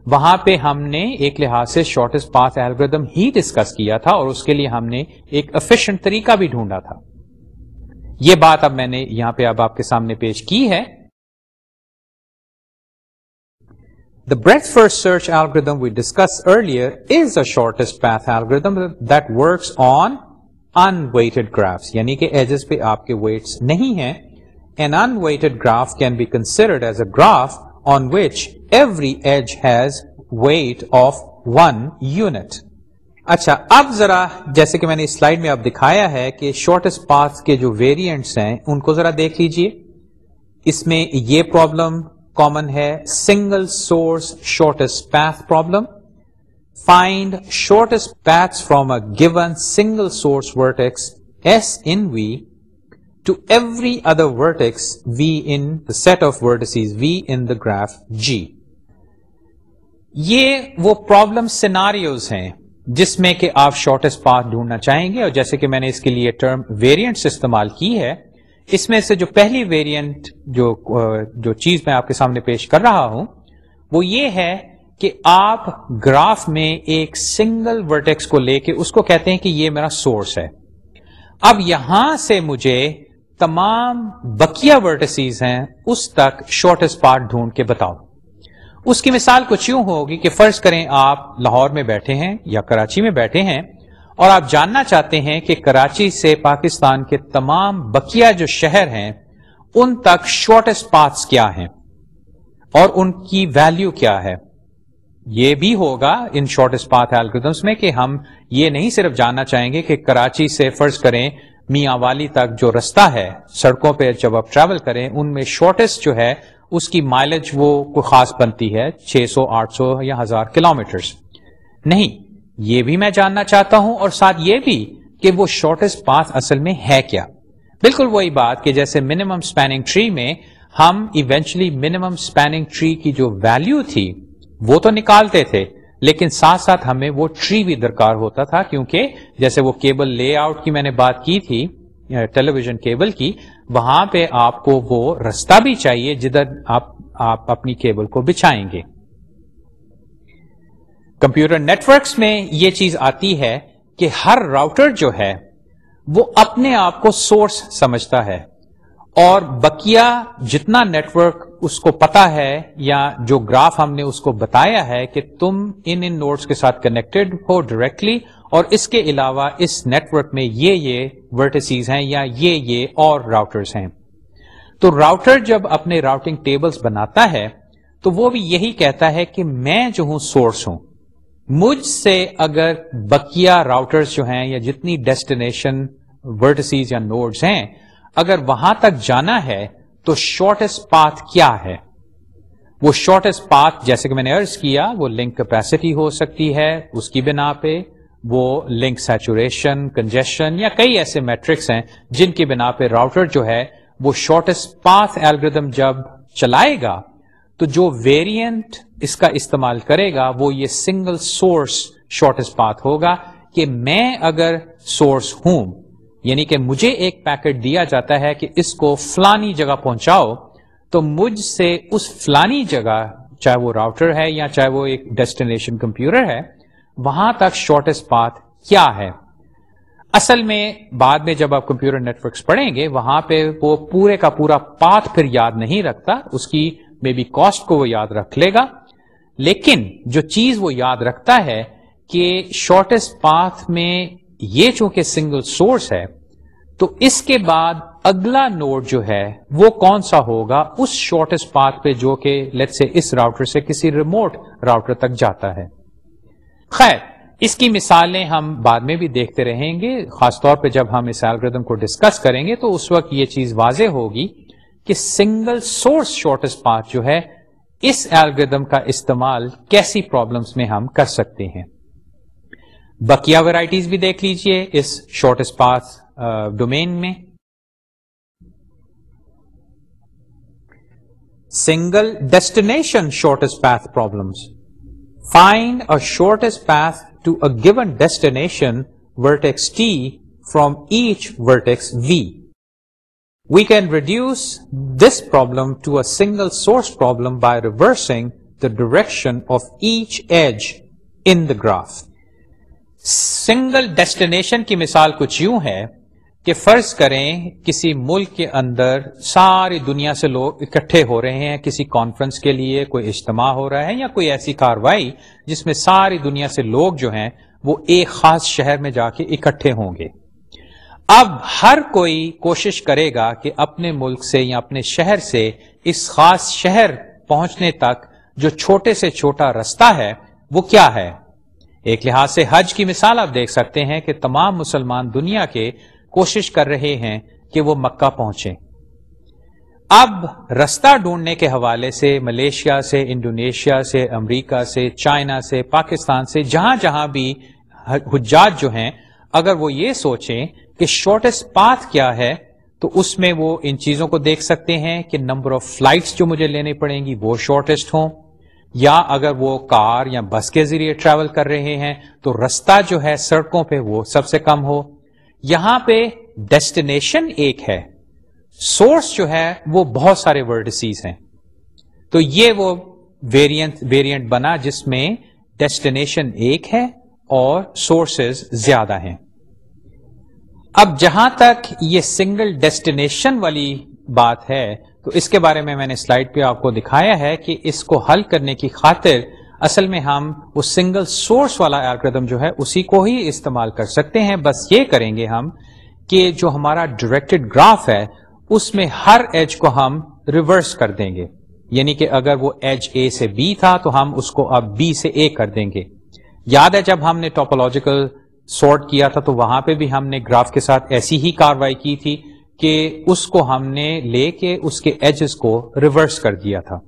وہاں پہ ہم نے ایک لحاظ سے شارٹیسٹ پاس ایلگردم ہی ڈسکس کیا تھا اور اس کے لیے ہم نے ایک افیشنٹ طریقہ بھی ڈھونڈا تھا۔ یہ بات اب میں نے یہاں پہ اب آپ کے سامنے پیش کی ہے۔ The breadth first search algorithm we discuss earlier is a shortest path algorithm that works on unweighted graphs یعنی کہ ایجز پہ آپ کے ویٹس نہیں ہیں۔ An unweighted graph can be considered as a graph on which every edge has weight of one unit اچھا اب ذرا جیسے کہ میں نے اس سلائڈ میں اب دکھایا ہے کہ شارٹیسٹ پاس کے جو ویریئنٹس ہیں، ان کو ذرا دیکھ لیجیے۔ اس میں یہ پرابلم کامن ہے single source shortest path problem find shortest path from a given single source vertex S in V to every other vertex V in set of vertices V in the graph G یہ وہ problem scenarios ہیں۔ جس میں کہ آپ shortest path ڈھونڈنا چاہیں گے اور جیسے کہ میں نے اس کے لیے ٹرم ویریئنٹس استعمال کی ہے، اس میں سے جو پہلی ویریئنٹ جو جو چیز میں آپ کے سامنے پیش کر رہا ہوں، وہ یہ ہے کہ آپ گراف میں ایک سنگل ورٹیکس کو لے کے اس کو کہتے ہیں کہ یہ میرا سورس ہے۔ اب یہاں سے مجھے تمام بکیا ورٹسیز ہیں، اس تک شارٹیسٹ پارٹ ڈھونڈ کے بتاؤ۔ اس کی مثال کچھ یوں ہوگی کہ فرض کریں آپ لاہور میں بیٹھے ہیں یا کراچی میں بیٹھے ہیں اور آپ جاننا چاہتے ہیں کہ کراچی سے پاکستان کے تمام بکیا جو شہر ہیں، ان تک شارٹیسٹ پاتھس کیا ہیں اور ان کی ویلیو کیا ہے۔ یہ بھی ہوگا ان شارٹیسٹ پاتھ الگریدمس میں کہ ہم یہ نہیں صرف جاننا چاہیں گے کہ کراچی سے فرض کریں میاں والی تک جو رستہ ہے، سڑکوں پہ جب آپ ٹریول کریں، ان میں شارٹیسٹ جو ہے اس کی مائلج وہ کوئی خاص بنتی ہے، چھ سو، آٹھ سو یا ہزار کلو نہیں، یہ بھی میں جاننا چاہتا ہوں اور ساتھ یہ بھی کہ وہ شارٹیسٹ پاس اصل میں ہے کیا۔ بالکل وہی بات کہ جیسے منیمم اسپیننگ ٹری میں ہم ایونچلی منیمم اسپیننگ ٹری کی جو ویلو تھی، وہ تو نکالتے تھے، لیکن ساتھ ساتھ ہمیں وہ ٹری بھی درکار ہوتا تھا کیونکہ جیسے وہ کیبل لے آؤٹ کی میں نے بات کی تھی ٹیلی ویژن کیبل کی وہاں پہ آپ کو وہ رستہ بھی چاہیے جدھر آپ آپ اپنی کیبل کو بچھائیں گے۔ کمپیوٹر نیٹورکس میں یہ چیز آتی ہے کہ ہر راؤٹر جو ہے، وہ اپنے آپ کو سورس سمجھتا ہے۔ اور بکیا جتنا نیٹورک اس کو پتا ہے یا جو گراف ہم نے اس کو بتایا ہے کہ تم ان ان نوٹس کے ساتھ کنیکٹڈ ہو ڈائریکٹلی اور اس کے علاوہ اس نیٹورک میں یہ یہ ورٹسیز ہیں یا یہ یہ اور راؤٹرز ہیں۔ تو راؤٹر جب اپنے راؤٹنگ ٹیبلز بناتا ہے، تو وہ بھی یہی کہتا ہے کہ میں جو ہوں سورس ہوں۔ مجھ سے اگر بکیا راؤٹرز جو ہیں یا جتنی ڈیسٹینیشن ورٹسیز یا نوڈز ہیں، اگر وہاں تک جانا ہے، تو شارٹیسٹ پاتھ کیا ہے؟ وہ شارٹیسٹ پاتھ جیسے کہ میں نے ارض کیا، وہ لنک کیپیسٹی ہو سکتی ہے اس کی بنا پہ۔ وہ لنک سیچوریشن کنجیشن یا کئی ایسے میٹرکس ہیں جن کی بنا پہ راؤٹر جو ہے وہ شارٹیسٹ پاتھ ایلگردم جب چلائے گا، تو جو ویریئنٹ اس کا استعمال کرے گا، وہ یہ سنگل سورس شارٹیسٹ پاتھ ہوگا کہ میں اگر سورس ہوں یعنی کہ مجھے ایک پیکٹ دیا جاتا ہے کہ اس کو فلانی جگہ پہنچاؤ، تو مجھ سے اس فلانی جگہ، چاہے وہ راؤٹر ہے یا چاہے وہ ایک ڈیسٹینیشن کمپیوٹر ہے وہاں تک شارٹیسٹ پاتھ کیا ہے؟ اصل میں بعد میں جب آپ کمپیوٹر نیٹورکس پڑھیں گے، وہاں پہ وہ پورے کا پورا پاتھ پھر یاد نہیں رکھتا، اس کی مے بی کاسٹ کو وہ یاد رکھ لے گا۔ لیکن جو چیز وہ یاد رکھتا ہے کہ شارٹیسٹ پاتھ میں یہ چونکہ سنگل سورس ہے، تو اس کے بعد اگلا نوڈ جو ہے، وہ کون سا ہوگا؟ اس شارٹیسٹ پاتھ پہ جو کہ لیٹ سے اس راؤٹر سے کسی ریموٹ راؤٹر تک جاتا ہے۔ خیر، اس کی مثالیں ہم بعد میں بھی دیکھتے رہیں گے، خاص طور پہ جب ہم اس الگریدم کو ڈسکس کریں گے تو اس وقت یہ چیز واضح ہوگی کہ سنگل سورس شارٹیسٹ پاتھ جو ہے، اس الگریدم کا استعمال کیسی پرابلمس میں ہم کر سکتے ہیں۔ بکیا ویرائٹیز بھی دیکھ لیجیے اس شارٹیسٹ پاتھ ڈومین میں۔ Single destination shortest path problems find a shortest path to a given destination vertex T from each vertex V we can reduce this problem to a single source problem by reversing the direction of each edge in the graph single destination کی مثال کچھ یوں ہے کہ فرض کریں کسی ملک کے اندر ساری دنیا سے لوگ اکٹھے ہو رہے ہیں، کسی کانفرنس کے لیے کوئی اجتماع ہو رہا ہے یا کوئی ایسی کاروائی جس میں ساری دنیا سے لوگ جو ہیں وہ ایک خاص شہر میں جا کے اکٹھے ہوں گے۔ اب ہر کوئی کوشش کرے گا کہ اپنے ملک سے یا اپنے شہر سے اس خاص شہر پہنچنے تک جو چھوٹے سے چھوٹا رستہ ہے وہ کیا ہے۔ ایک لحاظ سے حج کی مثال آپ دیکھ سکتے ہیں کہ تمام مسلمان دنیا کے کوشش کر رہے ہیں کہ وہ مکہ پہنچے۔ اب رستہ ڈھونڈنے کے حوالے سے ملیشیا سے، انڈونیشیا سے، امریکہ سے، چائنا سے، پاکستان سے، جہاں جہاں بھی حجات جو ہیں، اگر وہ یہ سوچیں کہ شارٹیسٹ پاتھ کیا ہے، تو اس میں وہ ان چیزوں کو دیکھ سکتے ہیں کہ نمبر آف فلائٹس جو مجھے لینے پڑیں گی وہ شارٹیسٹ ہوں۔ یا اگر وہ کار یا بس کے ذریعے ٹریول کر رہے ہیں، تو رستہ جو ہے سڑکوں پہ وہ سب سے کم ہو۔ یہاں پہ ڈیسٹینیشن ایک ہے۔ سورس جو ہے وہ بہت سارے ورڈسیز ہیں۔ تو یہ وہ ویریئنٹ ویریئنٹ بنا جس میں ڈیسٹینیشن ایک ہے اور سورسز زیادہ ہیں۔ اب جہاں تک یہ سنگل ڈیسٹینیشن والی بات ہے، تو اس کے بارے میں میں نے سلائڈ پہ آپ کو دکھایا ہے کہ اس کو حل کرنے کی خاطر اصل میں ہم وہ سنگل سورس والا الگریدم جو ہے اسی کو ہی استعمال کر سکتے ہیں۔ بس یہ کریں گے ہم کہ جو ہمارا ڈائریکٹڈ گراف ہے، اس میں ہر ایج کو ہم ریورس کر دیں گے۔ یعنی کہ اگر وہ ایج اے سے بی تھا تو ہم اس کو اب بی سے اے کر دیں گے۔ یاد ہے جب ہم نے ٹوپولوجیکل سارٹ کیا تھا تو وہاں پہ بھی ہم نے گراف کے ساتھ ایسی ہی کاروائی کی تھی کہ اس کو ہم نے لے کے اس کے ایجز کو ریورس کر دیا تھا۔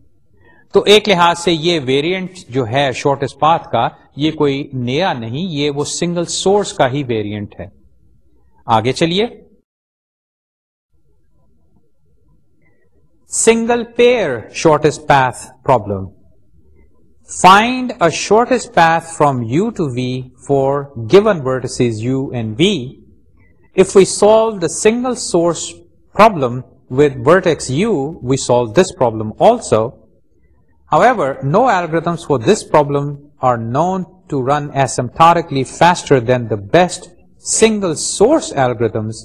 تو ایک لحاظ سے یہ ویریئنٹ جو ہے شارٹ اسپاتھ کا یہ کوئی نیا نہیں یہ وہ سنگل سورس کا ہی ویریئنٹ ہے۔ آگے چلیے۔ Single pair shortest path problem find a shortest path from U to V for given vertices U and V If we solve the single source problem with vertex u, we solve this problem also. However, no algorithms for this problem are known to run asymptotically faster than the best single source algorithms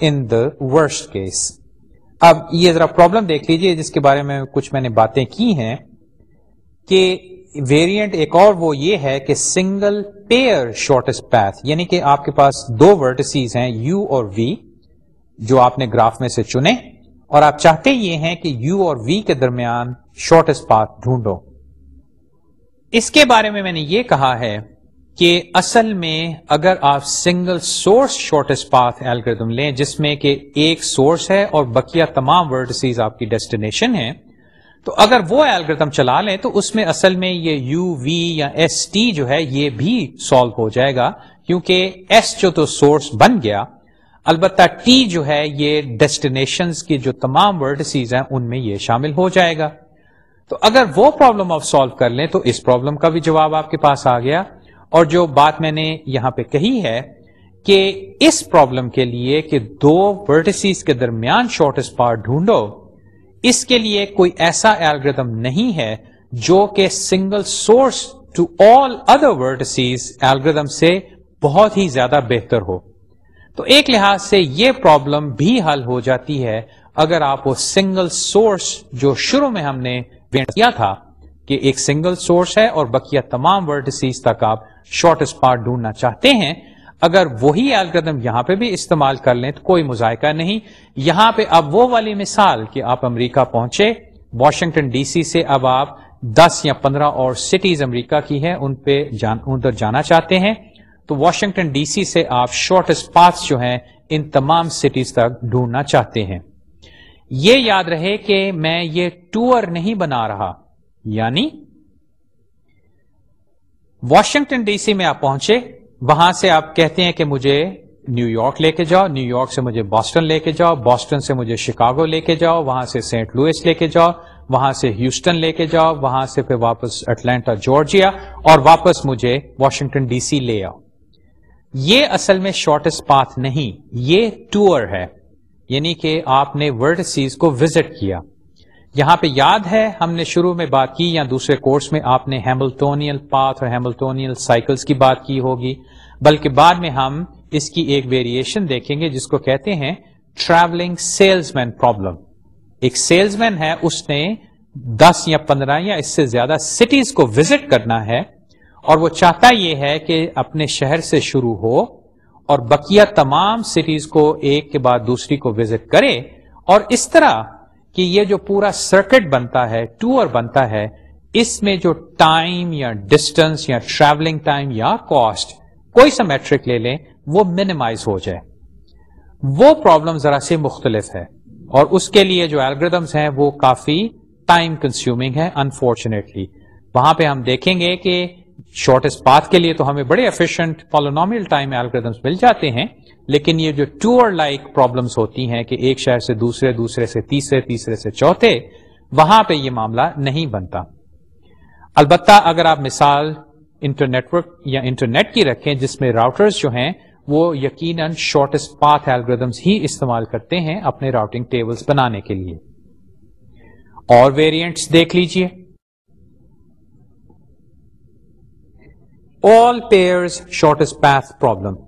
in the worst case. اب یہ ذرا problem دیکھ لیجیے جس کے بارے میں کچھ میں نے باتیں کی ہیں کہ ویریئنٹ ایک اور وہ یہ ہے کہ سنگل پیئر شارٹیسٹ پیتھ یعنی کہ آپ کے پاس دو ورٹسیز ہیں یو اور وی جو آپ نے گراف میں سے چنے۔ اور آپ چاہتے یہ ہیں کہ یو اور وی کے درمیان شارٹیسٹ پاتھ ڈھونڈو۔ اس کے بارے میں میں نے یہ کہا ہے کہ اصل میں اگر آپ single source shortest path algorithm لیں، جس میں کہ ایک سورس ہے اور بقیہ تمام ورڈسیز آپ کی ڈیسٹینیشن ہے تو اگر وہ ایلگردم چلا لیں، تو اس میں اصل میں یہ یو وی یا ایس ٹی جو ہے، یہ بھی سالو ہو جائے گا، کیونکہ ایس جو تو سورس بن گیا البتہ ٹی جو ہے یہ ڈیسٹینیشن کی جو تمام ورڈسیز ہیں، ان میں یہ شامل ہو جائے گا۔ تو اگر وہ پرابلم آپ سالو کر لیں، تو اس پرابلم کا بھی جواب آپ کے پاس آ گیا۔ اور جو بات میں نے یہاں پہ کہی ہے کہ اس پرابلم کے لیے کہ دو ورٹسیز کے درمیان شارٹیسٹ پارٹ ڈھونڈو، اس کے لیے کوئی ایسا ایلگردم نہیں ہے جو کہ single source to all other vertices algorithm سے بہت ہی زیادہ بہتر ہو۔ تو ایک لحاظ سے یہ پرابلم بھی حل ہو جاتی ہے اگر آپ وہ سنگل سورس جو شروع میں ہم نے کیا تھا کہ ایک سنگل سورس ہے اور بقیہ تمام ورڈسیز تک آپ شارٹیسٹ پارٹ ڈھونڈنا چاہتے ہیں، اگر وہی الگریدم یہاں پہ بھی استعمال کر لیں تو کوئی مذائقہ نہیں۔ یہاں پہ اب وہ والی مثال کہ آپ امریکہ پہنچے واشنگٹن ڈی سی سے اب آپ دس یا پندرہ اور سٹیز امریکہ کی ہیں، ان پہ جان ادھر جانا چاہتے ہیں۔ تو واشنگٹن ڈی سی سے آپ شارٹیسٹ پاتھ جو ہیں ان تمام سٹیز تک ڈھونڈنا چاہتے ہیں۔ یہ یاد رہے کہ میں یہ ٹور نہیں بنا رہا یعنی واشنگٹن ڈی سی میں آپ پہنچے، وہاں سے آپ کہتے ہیں کہ مجھے نیو یارک لے کے جاؤ، نیو یارک سے مجھے باسٹن لے کے جاؤ، باسٹن سے مجھے شکاگو لے کے جاؤ، وہاں سے سینٹ لوئس لے کے جاؤ، وہاں سے ہیوسٹن لے کے جاؤ، وہاں سے پھر واپس اٹلانٹا، جارجیا، اور واپس مجھے واشنگٹن ڈی سی لے آؤ۔ یہ اصل میں شارٹیسٹ پاتھ نہیں، یہ ٹور ہے۔ یعنی کہ آپ نے ورلڈ سیز کو وزٹ کیا۔ یہاں پہ یاد ہے، ہم نے شروع میں بات کی یا دوسرے کورس میں آپ نے ہیملٹونیل پاتھ اور ہیملٹونیل سائیکلز کی بات کی ہوگی۔ بلکہ بعد میں ہم اس کی ایک ویریشن دیکھیں گے، جس کو کہتے ہیں ٹریولنگ سیلز مین پرابلم ایک سیلز مین ہے، اس نے دس یا پندرہ یا اس سے زیادہ سٹیز کو وزٹ کرنا ہے۔ اور وہ چاہتا یہ ہے کہ اپنے شہر سے شروع ہو اور بقیہ تمام سٹیز کو ایک کے بعد دوسری کو وزٹ کرے اور اس طرح کہ یہ جو پورا سرکٹ بنتا ہے ٹور بنتا ہے، اس میں جو ٹائم یا ڈسٹینس یا ٹریولنگ ٹائم یا کاسٹ کوئی سا میٹرک لے لیں، وہ منیمائز ہو جائے۔ وہ پرابلم ذرا سے مختلف ہے اور اس کے لیے جو الگریدمس ہیں، وہ کافی ٹائم کنزیومنگ ہے انفارچونیٹلی وہاں پہ ہم دیکھیں گے کہ شارٹیسٹ پاتھ کے لیے تو ہمیں بڑے ایفیشنٹ پالونومیل ٹائم الگریدمس مل جاتے ہیں، لیکن یہ جو ٹور لائک پرابلمس ہوتی ہیں کہ ایک شہر سے دوسرے دوسرے سے تیسرے تیسرے سے چوتھے، وہاں پہ یہ معاملہ نہیں بنتا۔ البتہ اگر آپ مثال انٹرنیٹ ورک یا انٹرنیٹ کی رکھیں، جس میں راؤٹرز جو ہیں، وہ یقیناً شارٹیسٹ پاتھ الگریدمس ہی استعمال کرتے ہیں اپنے راؤٹنگ ٹیبلز بنانے کے لیے۔ اور ویریئنٹس دیکھ لیجیے۔ All pairs shortest path problem.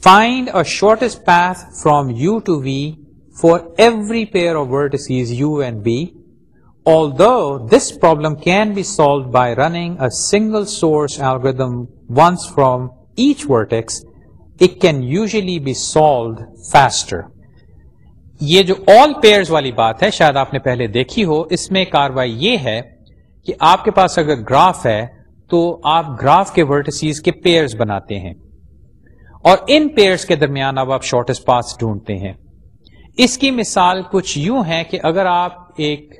Find a shortest path from U to V for every pair of vertices U and V, although this problem can be solved by running a single source algorithm once from each vertex, it can usually be solved faster. یہ جو آل pairs والی بات ہے شاید آپ نے پہلے دیکھی ہو اس میں کاروائی یہ ہے کہ آپ کے پاس اگر گراف ہے تو آپ گراف کے ورٹسیز کے پیئرز بناتے ہیں۔ اور ان پیئرز کے درمیان اب آپ شارٹیسٹ پاس ڈھونڈتے ہیں۔ اس کی مثال کچھ یوں ہے کہ اگر آپ ایک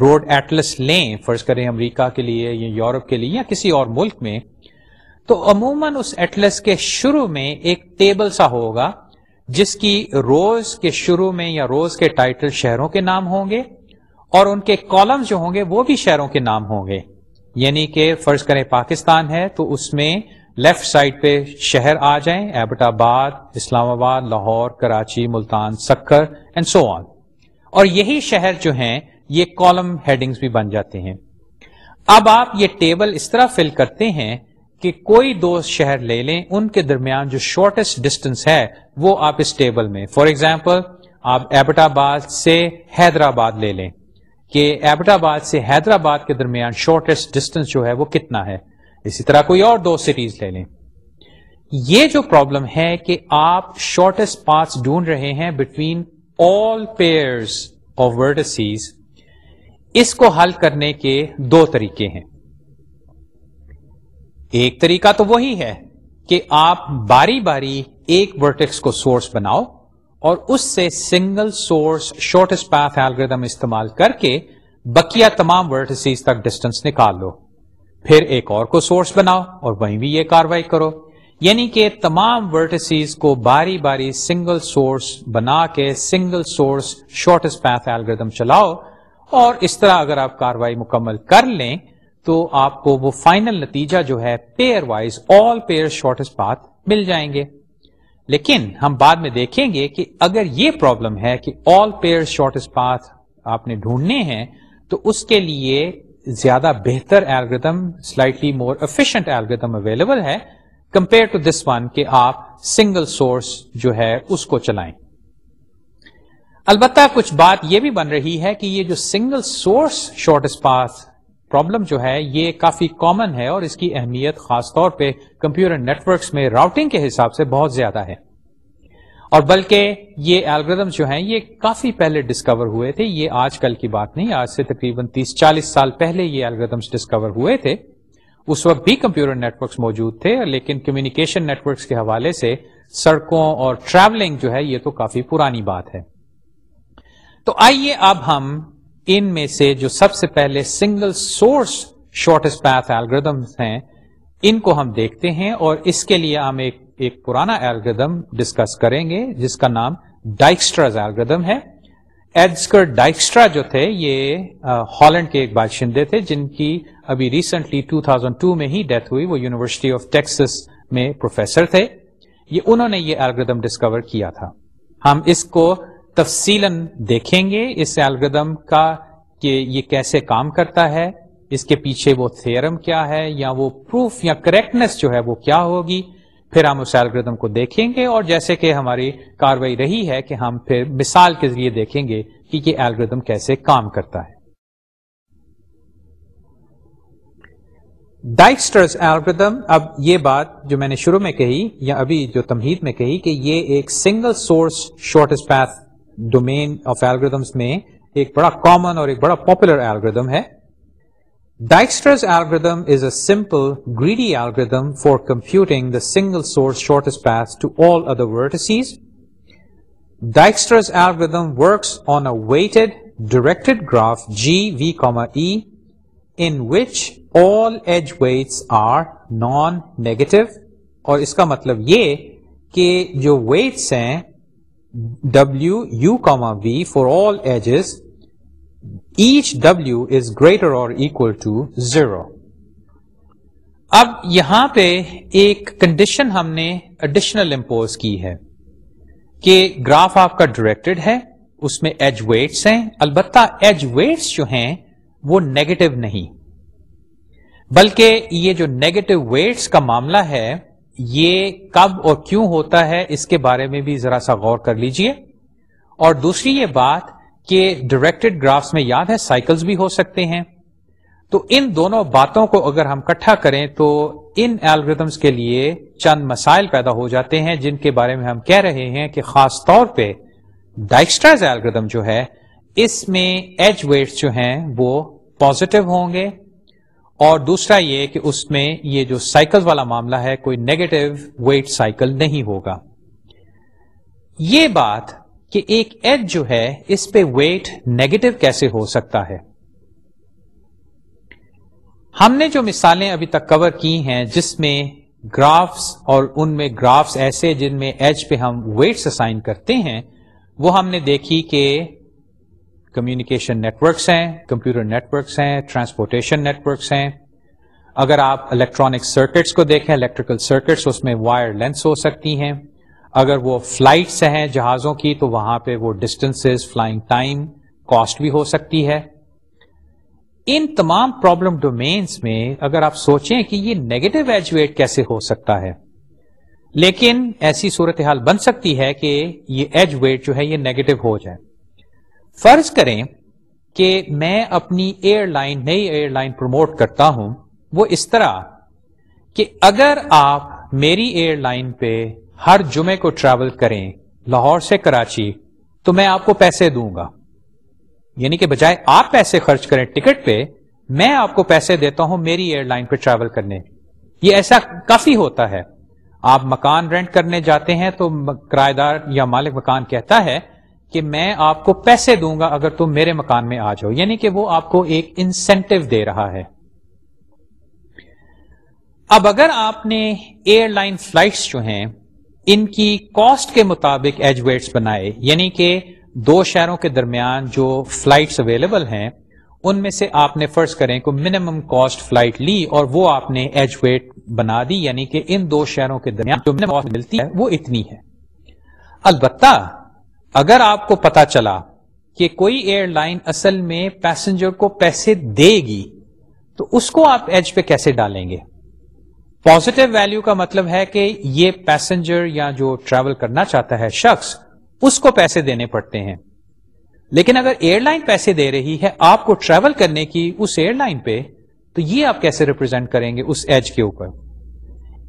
روڈ ایٹلس لیں، فرض کریں امریکہ کے لیے یا یورپ کے لیے یا کسی اور ملک میں، تو عموماً اس ایٹلس کے شروع میں ایک ٹیبل سا ہوگا، جس کی روز کے شروع میں یا روز کے ٹائٹل شہروں کے نام ہوں گے، اور ان کے کالم جو ہوں گے وہ بھی شہروں کے نام ہوں گے۔ یعنی کہ فرض کریں پاکستان ہے، تو اس میں لیفٹ سائڈ پہ شہر آ جائیں، Abbottabad, Islamabad, Lahore, Karachi, Multan, Sukkur and so on اور یہی شہر جو ہیں، یہ کالم ہیڈنگز بھی بن جاتے ہیں۔ اب آپ یہ ٹیبل اس طرح فل کرتے ہیں کہ کوئی دو شہر لے لیں، ان کے درمیان جو شارٹیسٹ ڈسٹینس ہے، وہ آپ اس ٹیبل میں۔ فار ایگزامپل آپ ایبٹ آباد سے حیدرآباد لے لیں۔ کہ ایبٹ آباد سے حیدرآباد کے درمیان شارٹیسٹ ڈسٹینس جو ہے وہ کتنا ہے؟ اسی طرح کوئی اور دو سٹیز لے لیں۔ یہ جو پرابلم ہے کہ آپ شارٹیسٹ پاتھ ڈھونڈ رہے ہیں between all pairs of vertices اس کو حل کرنے کے دو طریقے ہیں۔ ایک طریقہ تو وہی ہے کہ آپ باری باری ایک ورٹیکس کو سورس بناؤ اور اس سے single source shortest path algorithm استعمال کر کے بکیا تمام ورٹسیز تک ڈسٹینس نکال لو۔ پھر ایک اور کو سورس بناؤ اور وہیں بھی یہ کاروائی کرو۔ یعنی کہ تمام ورٹسیز کو باری باری سنگل سورس بنا کے single source shortest path algorithm چلاؤ۔ اور اس طرح اگر آپ کاروائی مکمل کر لیں تو آپ کو وہ فائنل نتیجہ جو ہے pairwise all pair shortest path مل جائیں گے۔ لیکن ہم بعد میں دیکھیں گے کہ اگر یہ پرابلم ہے کہ آل پیئر شارٹیسٹ پاتھ آپ نے ڈھونڈنے ہیں، تو اس کے لیے زیادہ بہتر algorithm slightly more efficient algorithm available ہے کمپیئر ٹو دس ون کہ آپ سنگل سورس جو ہے اس کو چلائیں۔ البتہ کچھ بات یہ بھی بن رہی ہے کہ یہ جو single source shortest path problem جو ہے، یہ کافی کامن ہے اور اس کی اہمیت خاص طور پہ کمپیوٹر نیٹورکس میں راؤٹنگ کے حساب سے بہت زیادہ ہے۔ اور بلکہ یہ الگریدم جو ہیں، یہ کافی پہلے ڈسکور ہوئے تھے۔ یہ آج کل کی بات نہیں، آج سے تقریباً تیس چالیس سال پہلے یہ الگریدمس ڈسکور ہوئے تھے۔ اس وقت بھی کمپیوٹر نیٹورکس موجود تھے، لیکن کمیونیکیشن نیٹورکس کے حوالے سے سڑکوں اور ٹریولنگ جو ہے، یہ تو کافی پرانی بات ہے۔ تو آئیے اب ہم ان میں سے جو سب سے پہلے single source shortest path algorithm ہیں، ان کو ہم دیکھتے ہیں اور اس کے لیے ہم ایک ایک پرانا ایلگردم ڈسکس کریں گے، جس کا نام ڈائکسٹرز ایلگردم ہے۔ ایڈسکر ڈائکسٹرا جو تھے، یہ ہالینڈ کے ایک باشندے تھے، جن کی ابھی ریسنٹلی 2002 میں ہی ڈیتھ ہوئی، وہ یونیورسٹی آف ٹیکسس میں پروفیسر تھے۔ یہ، انہوں نے یہ ایلگردم ڈسکور کیا تھا۔ ہم اس کو تفصیل دیکھیں گے اس الگریدم کا کہ یہ کیسے کام کرتا ہے، اس کے پیچھے وہ تھیئرم کیا ہے یا وہ پروف یا کریکٹنس جو ہے وہ کیا ہوگی، پھر ہم اس الگریدم کو دیکھیں گے اور جیسے کہ ہماری کاروائی رہی ہے کہ ہم پھر مثال کے ذریعے دیکھیں گے کہ یہ الگریدم کیسے کام کرتا ہے۔ ڈائکسٹرز الگریدم اب یہ بات جو میں نے شروع میں کہی یا ابھی جو تمہید میں کہی کہ یہ ایک single source shortest path domain of algorithms میں ایک بڑا کامن اور ایک بڑا پاپولر ایلگردم ہے۔ Dijkstra's algorithm is a simple greedy algorithm for computing the single source shortest path to all other vertices Dijkstra's algorithm works on a weighted directed graph G V comma E in which all edge weights are non negative اور اس کا مطلب یہ کہ جو weights ہیں W U comma V for all edges H W is greater or equal to zero اب یہاں پہ ایک کنڈیشن ہم نے اڈیشنل امپوز کی ہے کہ گراف آپ کا ڈائریکٹڈ ہے، اس میں ایج ویٹس ہیں۔ البتہ ایج ویٹس جو ہیں، وہ نیگیٹو نہیں۔ بلکہ یہ جو نیگیٹو ویٹس کا معاملہ ہے یہ کب اور کیوں ہوتا ہے اس کے بارے میں بھی ذرا سا غور کر لیجیے۔ اور دوسری یہ بات کہ ڈائریکٹڈ گرافس میں یاد ہے سائیکلز بھی ہو سکتے ہیں۔ تو ان دونوں باتوں کو اگر ہم کٹھا کریں تو ان الگریدمس کے لیے چند مسائل پیدا ہو جاتے ہیں جن کے بارے میں ہم کہہ رہے ہیں کہ خاص طور پہ ڈائکسٹرز الگریدم جو ہے، اس میں ایج ویٹس جو ہیں وہ پازیٹو ہوں گے اور دوسرا یہ کہ اس میں یہ جو سائیکل والا معاملہ ہے، کوئی نیگیٹو ویٹ سائیکل نہیں ہوگا۔ یہ بات کہ ایک ایج جو ہے، اس پہ ویٹ نیگیٹو کیسے ہو سکتا ہے؟ ہم نے جو مثالیں ابھی تک کور کی ہیں، جس میں گرافس اور ان میں گرافس ایسے جن میں ایج پہ ہم ویٹس اسائن کرتے ہیں، وہ ہم نے دیکھی کہ کمیونیکیشن نیٹورکس ہیں کمپیوٹر نیٹورکس ہیں ٹرانسپورٹیشن نیٹورکس ہیں. اگر آپ الیکٹرانک سرکٹس کو دیکھیں الیکٹریکل سرکٹس اس میں وائر لینس ہو سکتی ہیں. اگر وہ فلائٹس ہیں جہازوں کی، تو وہاں پہ وہ ڈسٹینس فلائنگ ٹائم کاسٹ بھی ہو سکتی ہے. ان تمام پرابلم ڈومینس میں اگر آپ سوچیں کہ یہ نیگیٹو ایج ویٹ کیسے ہو سکتا ہے. لیکن ایسی صورتحال بن سکتی ہے کہ یہ ایج ویٹ جو ہے یہ نیگیٹو ہو جائے. فرض کریں کہ میں اپنی ایئر لائن نئی ایئر لائن پروموٹ کرتا ہوں، وہ اس طرح کہ اگر آپ میری ایئر لائن پہ ہر جمعے کو ٹریول کریں لاہور سے کراچی، تو میں آپ کو پیسے دوں گا۔ یعنی کہ بجائے آپ پیسے خرچ کریں ٹکٹ پہ، میں آپ کو پیسے دیتا ہوں میری ایئر لائن پہ ٹریول کرنے۔ یہ ایسا کافی ہوتا ہے۔ آپ مکان رینٹ کرنے جاتے ہیں تو کرایہ دار یا مالک مکان کہتا ہے کہ میں آپ کو پیسے دوں گا اگر تم میرے مکان میں آ جاؤ یعنی کہ وہ آپ کو ایک انسینٹو دے رہا ہے۔ اب اگر آپ نے ایئر لائن فلائٹس جو ہیں، ان کی کاسٹ کے مطابق ایج ویٹس بنائے یعنی کہ دو شہروں کے درمیان جو فلائٹس اویلیبل ہیں، ان میں سے آپ نے فرض کریں کو منیمم کاسٹ فلائٹ لی اور وہ آپ نے ایج ویٹ بنا دی یعنی کہ ان دو شہروں کے درمیان جو ملتی ہے، وہ اتنی ہے۔ البتہ اگر آپ کو پتا چلا کہ کوئی ایئر لائن اصل میں پیسنجر کو پیسے دے گی، تو اس کو آپ ایج پہ کیسے ڈالیں گے؟ پوزیٹو ویلو کا مطلب ہے کہ یہ پیسنجر یا جو ٹریول کرنا چاہتا ہے شخص، اس کو پیسے دینے پڑتے ہیں۔ لیکن اگر ایئر لائن پیسے دے رہی ہے آپ کو ٹریول کرنے کی اس ایئر لائن پہ، تو یہ آپ کیسے ریپرزینٹ کریں گے اس ایج کے اوپر؟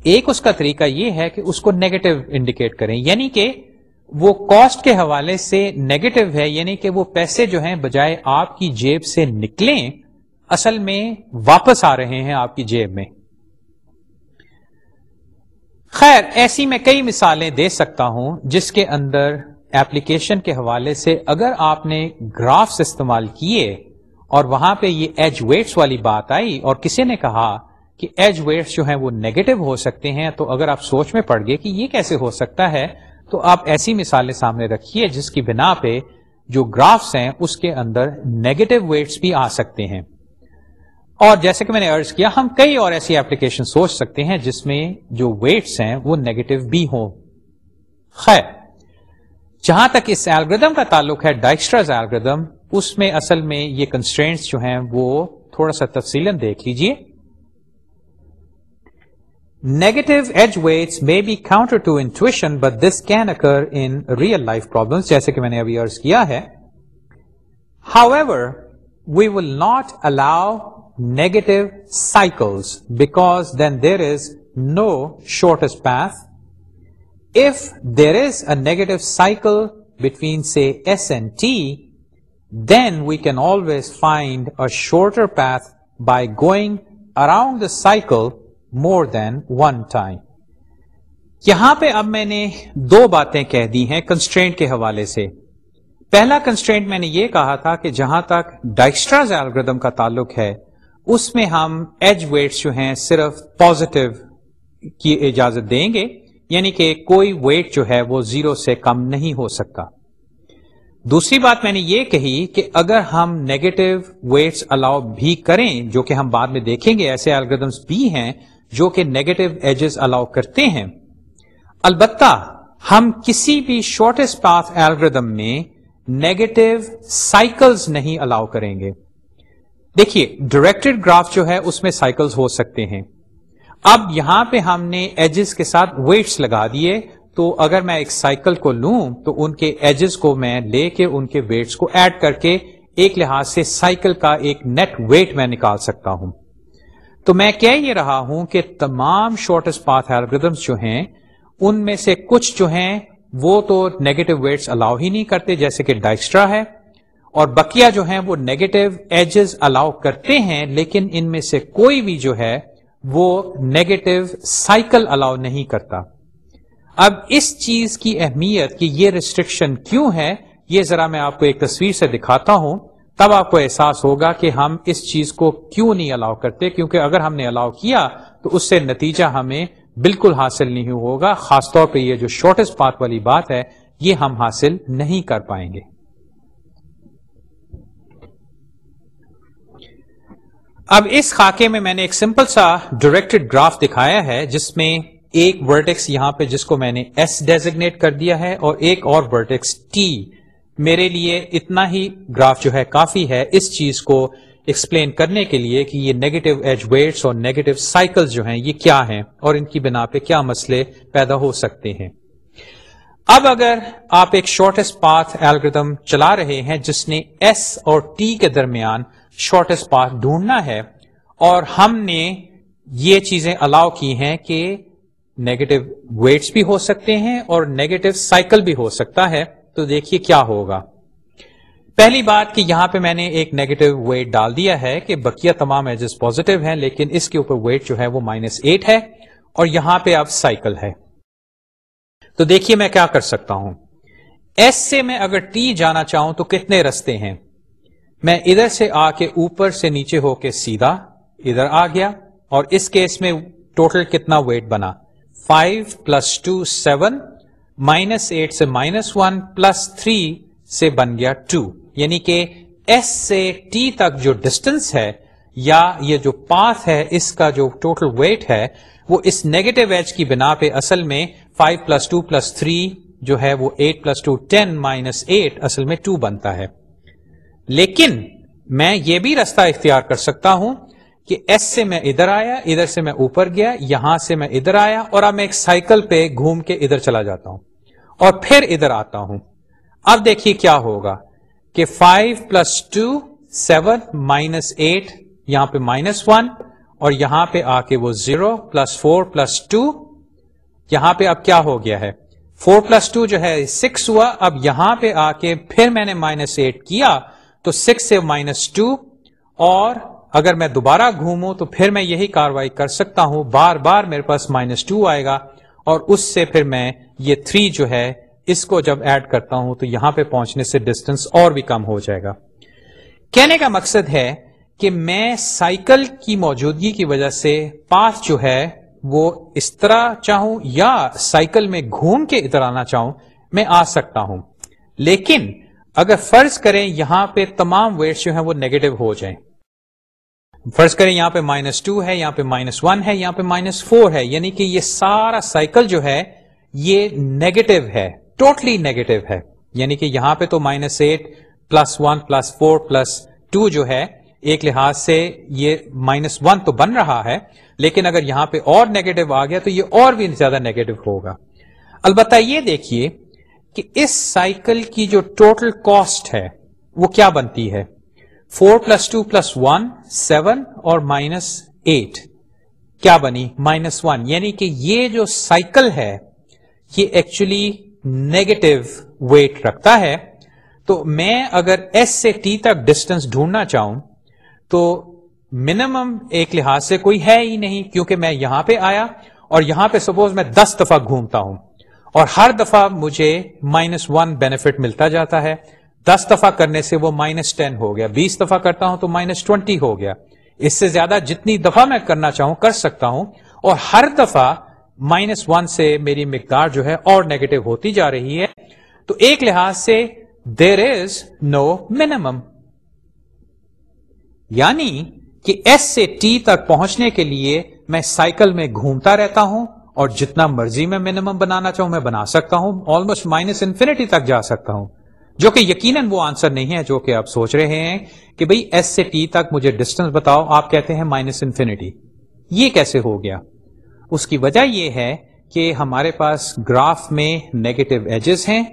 ایک اس کا طریقہ یہ ہے کہ اس کو نیگیٹو انڈیکیٹ کریں یعنی کہ وہ کاسٹ کے حوالے سے نیگیٹو ہے یعنی کہ وہ پیسے جو ہیں بجائے آپ کی جیب سے نکلیں، اصل میں واپس آ رہے ہیں آپ کی جیب میں۔ خیر، ایسی میں کئی مثالیں دے سکتا ہوں جس کے اندر ایپلیکیشن کے حوالے سے اگر آپ نے گرافس استعمال کیے اور وہاں پہ یہ ایج ویٹس والی بات آئی اور کسی نے کہا کہ ایج ویٹس جو ہیں وہ نیگیٹو ہو سکتے ہیں، تو اگر آپ سوچ میں پڑ گئے کہ یہ کیسے ہو سکتا ہے تو آپ ایسی مثالیں سامنے رکھیے جس کی بنا پہ جو گرافس ہیں اس کے اندر نیگیٹو ویٹس بھی آ سکتے ہیں۔ اور جیسے کہ میں نے ارض کیا، ہم کئی اور ایسی ایپلیکیشن سوچ سکتے ہیں جس میں جو ویٹس ہیں وہ نیگیٹو بھی ہوں۔ خیر، جہاں تک اس ایلگردم کا تعلق ہے ڈائکسٹرز ایلگردم اس میں اصل میں یہ کنسٹرینٹس جو ہیں وہ تھوڑا سا تفصیل دیکھ لیجیے۔ Negative edge weights may be counter to intuition but this can occur in real life problem جیسے کہ میں نے ابھی ارض کیا ہے however we will not allow negative cycles because then there is no shortest path. If there is a negative cycle between say S and T, then we can always find a shorter path by going around the cycle more than one time. یہاں پہ اب میں نے دو باتیں کہہ دی ہیں constraint کے حوالے سے پہلا کنسٹرینٹ میں نے یہ کہا تھا کہ جہاں تک ڈائکسٹراز الگریدم کا تعلق ہے، اس میں ہم ایج ویٹس جو ہیں صرف پازیٹو کی اجازت دیں گے یعنی کہ کوئی ویٹ جو ہے وہ زیرو سے کم نہیں ہو سکتا دوسری بات میں نے یہ کہی کہ اگر ہم نیگیٹو ویٹس الاؤ بھی کریں، جو کہ ہم بعد میں دیکھیں گے، ایسے الگریدمس بھی ہیں جو کہ نیگیٹو ایجز الاؤ کرتے ہیں. البتہ ہم کسی بھی شارٹیسٹ پاس الگریدم میں نیگیٹو سائیکلز نہیں الاؤ کریں گے. دیکھیے ڈائریکٹڈ گراف جو ہے اس میں سائیکلز ہو سکتے ہیں. اب یہاں پہ ہم نے ایجز کے ساتھ ویٹس لگا دیے تو اگر میں ایک سائیکل کو لوں تو ان کے ایجز کو میں لے کے ان کے ویٹس کو ایڈ کر کے ایک لحاظ سے سائیکل کا ایک نیٹ ویٹ میں نکال سکتا ہوں. تو میں کہہ یہ رہا ہوں کہ تمام شارٹیسٹ پاتھ الگریدمس جو ہیں، ان میں سے کچھ جو ہیں، وہ تو نیگیٹو ویٹس الاؤ ہی نہیں کرتے، جیسے کہ ڈائسٹرا ہے، اور بکیا جو ہیں، وہ نیگیٹو ایجز الاؤ کرتے ہیں، لیکن ان میں سے کوئی بھی جو ہے، وہ نیگیٹو سائیکل الاؤ نہیں کرتا۔ اب اس چیز کی اہمیت کہ یہ ریسٹرکشن کیوں ہے، یہ ذرا میں آپ کو ایک تصویر سے دکھاتا ہوں۔ تب آپ کو احساس ہوگا کہ ہم اس چیز کو کیوں نہیں الاؤ کرتے؟ کیونکہ اگر ہم نے الاؤ کیا، تو اس سے نتیجہ ہمیں بالکل حاصل نہیں ہوگا، خاص طور پہ یہ جو شارٹیسٹ پاتھ والی بات ہے، یہ ہم حاصل نہیں کر پائیں گے۔ اب اس خاکے میں میں نے ایک سمپل سا ڈائریکٹڈ گراف دکھایا ہے، جس میں ایک ورٹیکس یہاں پہ، جس کو میں نے ایس ڈیزیگنیٹ کر دیا ہے، اور ایک اور ورٹیکس ٹی میرے لیے اتنا ہی گراف جو ہے کافی ہے اس چیز کو ایکسپلین کرنے کے لیے کہ یہ نیگیٹو ایج ویٹس اور نیگیٹو سائیکل جو ہیں یہ کیا ہیں اور ان کی بنا پہ کیا مسئلے پیدا ہو سکتے ہیں۔ اب اگر آپ ایک شارٹیسٹ پاتھ ایلگردم چلا رہے ہیں جس نے ایس اور ٹی کے درمیان شارٹیسٹ پاتھ ڈھونڈنا ہے اور ہم نے یہ چیزیں الاؤ کی ہیں کہ نیگیٹو ویٹس بھی ہو سکتے ہیں اور نیگیٹو سائیکل بھی ہو سکتا ہے تو دیکھیے کیا ہوگا۔ پہلی بات کہ یہاں پہ میں نے ایک نیگیٹو ویٹ ڈال دیا ہے کہ بکیا تمام ایجز پوزیٹو ہیں، لیکن اس کے اوپر ویٹ جو ہے وہ مائنس ایٹ ہے اور یہاں پہ اب سائیکل ہے۔ تو دیکھیے میں کیا کر سکتا ہوں۔ ایس سے میں اگر ٹی جانا چاہوں تو کتنے رستے ہیں؟ میں ادھر سے آ کے اوپر سے نیچے ہو کے سیدھا ادھر آ گیا اور اس کیس میں ٹوٹل کتنا ویٹ بنا؟ Five plus two seven minus eight سے مائنس ون پلس تھری سے بن گیا ٹو یعنی کہ ایس سے ٹی تک جو ڈسٹینس ہے یا یہ جو پاس ہے، اس کا جو ٹوٹل ویٹ ہے، وہ اس نیگیٹو ایج کی بنا پہ اصل میں 5 پلس ٹو پلس تھری جو ہے، وہ 8 plus two ten minus eight اصل میں 2 بنتا ہے۔ لیکن میں یہ بھی رستہ اختیار کر سکتا ہوں کہ ایس سے میں ادھر آیا، ادھر سے میں اوپر گیا، یہاں سے میں ادھر آیا اور اب میں ایک سائیکل پہ گھوم کے ادھر چلا جاتا ہوں۔ اور پھر ادھر آتا ہوں۔ اب دیکھیے کیا ہوگا کہ 5 plus two seven minus eight یہاں پہ مائنس ون اور یہاں پہ آ کے وہ zero plus four plus two یہاں پہ اب کیا ہو گیا ہے؟ فور پلس ٹو جو ہے سکس ہوا۔ اب یہاں پہ آ کے پھر میں نے مائنس ایٹ کیا، تو سکس سے مائنس ٹو اور اگر میں دوبارہ گھوموں تو پھر میں یہی کاروائی کر سکتا ہوں۔ بار بار میرے پاس مائنس ٹو آئے گا۔ اور اس سے پھر میں یہ تھری جو ہے، اس کو جب ایڈ کرتا ہوں تو یہاں پہ پہنچنے سے ڈسٹینس اور بھی کم ہو جائے گا۔ کہنے کا مقصد ہے کہ میں سائیکل کی موجودگی کی وجہ سے پاس جو ہے وہ اس طرح چاہوں یا سائیکل میں گھوم کے ادھر آنا چاہوں، میں آ سکتا ہوں۔ لیکن اگر فرض کریں یہاں پہ تمام ویٹس جو ہیں وہ نیگیٹو ہو جائیں۔ فرض کریں یہاں پہ مائنس ٹو ہے، یہاں پہ مائنس ون ہے، یہاں پہ مائنس فور ہے یعنی کہ یہ سارا سائیکل جو ہے، یہ نیگیٹو ہے ٹوٹلی نیگیٹو ہے۔ یعنی کہ یہاں پہ تو minus eight plus one plus four plus two جو ہے، ایک لحاظ سے یہ مائنس ون تو بن رہا ہے، لیکن اگر یہاں پہ اور نیگیٹو آ گیا تو یہ اور بھی زیادہ نیگیٹو ہوگا۔ البتہ یہ دیکھیے کہ اس سائیکل کی جو ٹوٹل کاسٹ ہے، وہ کیا بنتی ہے؟ Four plus two plus one seven اور مائنس ایٹ کیا بنی؟ Minus one. یعنی کہ یہ جو سائیکل ہے، یہ ایکچولی نیگیٹو ویٹ رکھتا ہے۔ تو میں اگر ایس سے ٹی تک ڈسٹینس ڈھونڈنا چاہوں، تو منیمم ایک لحاظ سے کوئی ہے ہی نہیں، کیونکہ میں یہاں پہ آیا اور یہاں پہ سپوز میں دس دفعہ گھومتا ہوں اور ہر دفعہ مجھے مائنس ون بینیفٹ ملتا جاتا ہے۔ دس دفعہ کرنے سے وہ مائنس ٹین ہو گیا، بیس دفعہ کرتا ہوں تو مائنس ٹوینٹی ہو گیا۔ اس سے زیادہ جتنی دفعہ میں کرنا چاہوں کر سکتا ہوں، اور ہر دفعہ مائنس ون سے میری مقدار جو ہے اور نیگیٹو ہوتی جا رہی ہے۔ تو ایک لحاظ سے دیر از نو منیمم یعنی کہ ایس سے ٹی تک پہنچنے کے لیے میں سائیکل میں گھومتا رہتا ہوں، اور جتنا مرضی میں منیمم بنانا چاہوں میں بنا سکتا ہوں آلموسٹ مائنس انفینٹی تک جا سکتا ہوں۔ جو کہ یقیناً وہ آنسر نہیں ہے جو کہ آپ سوچ رہے ہیں کہ بھئی ایس سے ٹی تک مجھے ڈسٹینس بتاؤ، آپ کہتے ہیں مائنس انفینٹی یہ کیسے ہو گیا؟ اس کی وجہ یہ ہے کہ ہمارے پاس گراف میں نیگیٹو ایجز ہیں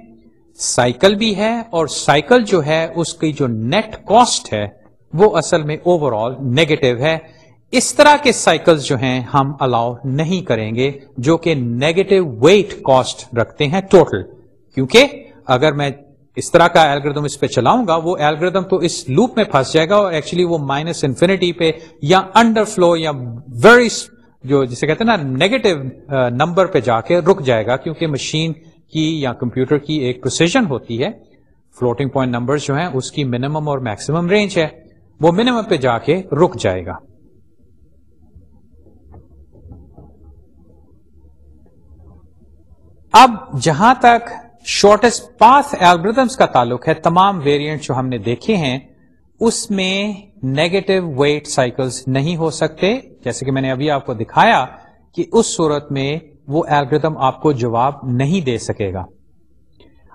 سائیکل بھی ہے اور سائیکل جو ہے، اس کی جو نیٹ کاسٹ ہے، وہ اصل میں اوور آل نیگیٹو ہے۔ اس طرح کے سائیکل جو ہیں، ہم الاؤ نہیں کریں گے، جو کہ نیگیٹو ویٹ کاسٹ رکھتے ہیں ٹوٹل کیونکہ اگر میں اس طرح کا ایلگردم اس پہ چلاؤں گا، وہ ایلگردم تو اس لوپ میں پھنس جائے گا اور ایکچولی وہ مائنس انفینٹی پہ یا انڈر فلو یا ویری جو جسے کہتے ہیں نا نیگیٹو نمبر پہ جا کے رک جائے گا، کیونکہ مشین کی یا کمپیوٹر کی ایک پروسیجن ہوتی ہے۔ فلوٹنگ پوائنٹ نمبر جو ہیں، اس کی منیمم اور میکسیمم رینج ہے۔ وہ منیمم پہ جا کے رک جائے گا۔ اب جہاں تک شارٹیسٹ پاس ایلگردمس کا تعلق ہے، تمام ویریئنٹ جو ہم نے دیکھے ہیں، اس میں نیگیٹو ویٹ سائیکلز نہیں ہو سکتے۔ جیسے کہ میں نے ابھی آپ کو دکھایا کہ اس صورت میں وہ ایلگردم آپ کو جواب نہیں دے سکے گا۔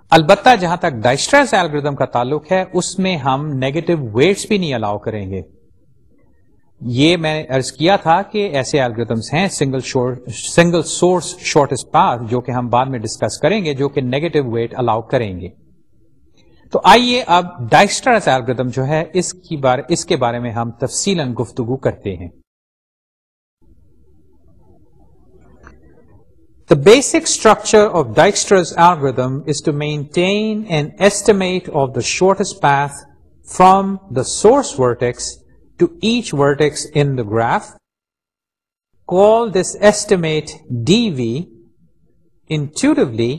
البتہ جہاں تک ڈائسٹرس ایلگردم کا تعلق ہے، اس میں ہم نیگیٹو ویٹس بھی نہیں الاؤ کریں گے۔ یہ میں نے ارض کیا تھا کہ ایسے الگریدمس ہیں single single source shortest path جو کہ ہم بعد میں ڈسکس کریں گے جو کہ نیگیٹو ویٹ الاؤ کریں گے۔ تو آئیے اب ڈائسٹرس الگریدم جو ہے اس کی بارے اس کے بارے میں ہم تفصیل گفتگو کرتے ہیں۔ The basic structure of Dijkstra's algorithm is to maintain an estimate of the shortest path from the source vertex to each vertex in the graph call this estimate D V intuitively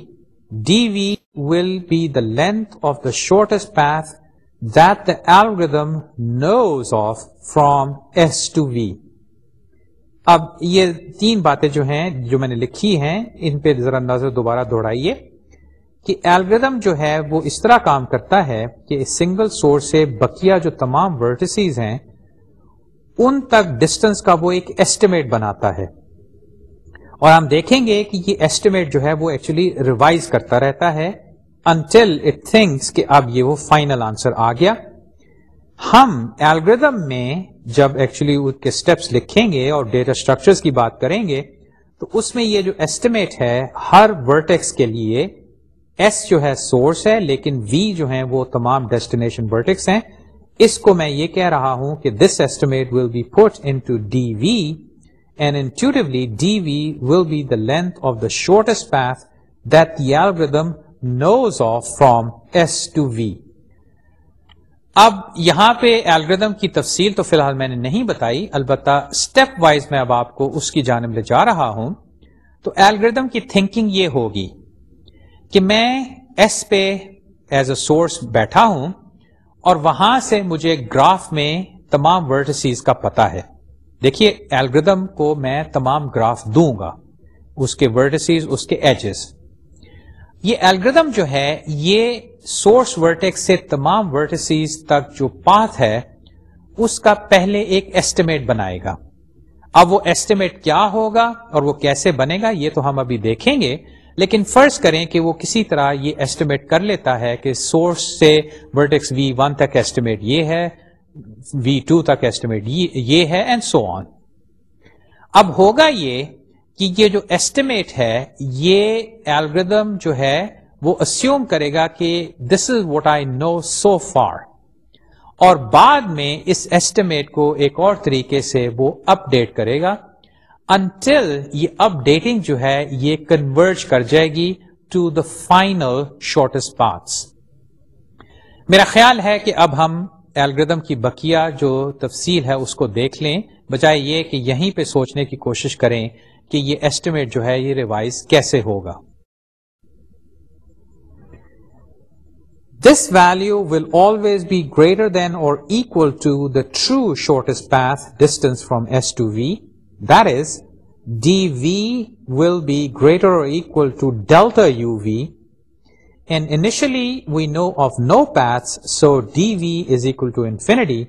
D V will be the length of the shortest path the algorithm knows of from S to V اب یہ تین باتیں جو ہیں، جو میں نے لکھی ہیں، ان پہ ذرا نظر دوبارہ دوڑائیے کہ الگریدم جو ہے، وہ اس طرح کام کرتا ہے کہ سنگل سورس سے بکیا جو تمام ورٹسیز ہیں ان تک ڈسٹنس کا وہ ایک ایسٹیمیٹ بناتا ہے۔ اور ہم دیکھیں گے کہ یہ ایسٹیمیٹ جو ہے وہ ایکچولی ریوائز کرتا رہتا ہے انٹل اٹ تھنکس کہ اب یہ وہ فائنل آنسر آ گیا۔ ہم ایلگردم میں جب ایکچولی کے اسٹیپس لکھیں گے اور ڈیٹا اسٹرکچر کی بات کریں گے، تو اس میں یہ جو ایسٹیمیٹ ہے ہر ورٹیکس کے لیے ایس جو ہے سورس ہے، لیکن وی جو ہے وہ تمام ڈیسٹینیشن ورٹیکس ہیں۔ اس کو میں یہ کہہ رہا ہوں کہ this estimate will be put into D V and intuitively dv will be the length of the shortest path that the algorithm knows of from S to V. اب یہاں پہ الگریدم کی تفصیل تو فی الحال میں نے نہیں بتائی، البتہ اسٹیپ وائز میں اب آپ کو اس کی جانب لے جا رہا ہوں تو الگریدم کی تھنکنگ یہ ہوگی کہ میں ایس پہ ایز اے سورس بیٹھا ہوں اور وہاں سے مجھے گراف میں تمام ورڈسیز کا پتا ہے۔ دیکھیے ایلگردم کو میں تمام گراف دوں گا۔ اس کے ورٹسیز، اس کے ایجز یہ ایلگردم جو ہے، یہ سورس ورٹیکس سے تمام ورٹسیز تک جو پاتھ ہے، اس کا پہلے ایک ایسٹیمیٹ بنائے گا۔ اب وہ ایسٹیمیٹ کیا ہوگا اور وہ کیسے بنے گا، یہ تو ہم ابھی دیکھیں گے۔ لیکن فرض کریں کہ وہ کسی طرح یہ ایسٹیمیٹ کر لیتا ہے کہ سورس سے ورٹیکس وی ون تک ایسٹیمیٹ یہ ہے وی ٹو تک ایسٹیمیٹ یہ ہے اینڈ سو آن اب ہوگا یہ کہ یہ جو ایسٹیمیٹ ہے، یہ الگریدم جو ہے، وہ اسیوم کرے گا کہ this is what I know so far اور بعد میں اس ایسٹیمیٹ کو ایک اور طریقے سے وہ اپ ڈیٹ کرے گا انٹل یہ اپ ڈیٹنگ جو ہے یہ کنورج کر جائے گی to the final shortest paths میرا خیال ہے کہ اب ہم الگریدم کی بکیا جو تفصیل ہے اس کو دیکھ لیں، بجائے یہ کہ یہیں پہ سوچنے کی کوشش کریں کہ یہ ایسٹیمیٹ جو ہے یہ ریوائز کیسے ہوگا۔ This value will always be greater than or equal to the true shortest path distance from S to V that is D V will be greater or equal to delta U V initially we know of no paths, so dv is equal to infinity.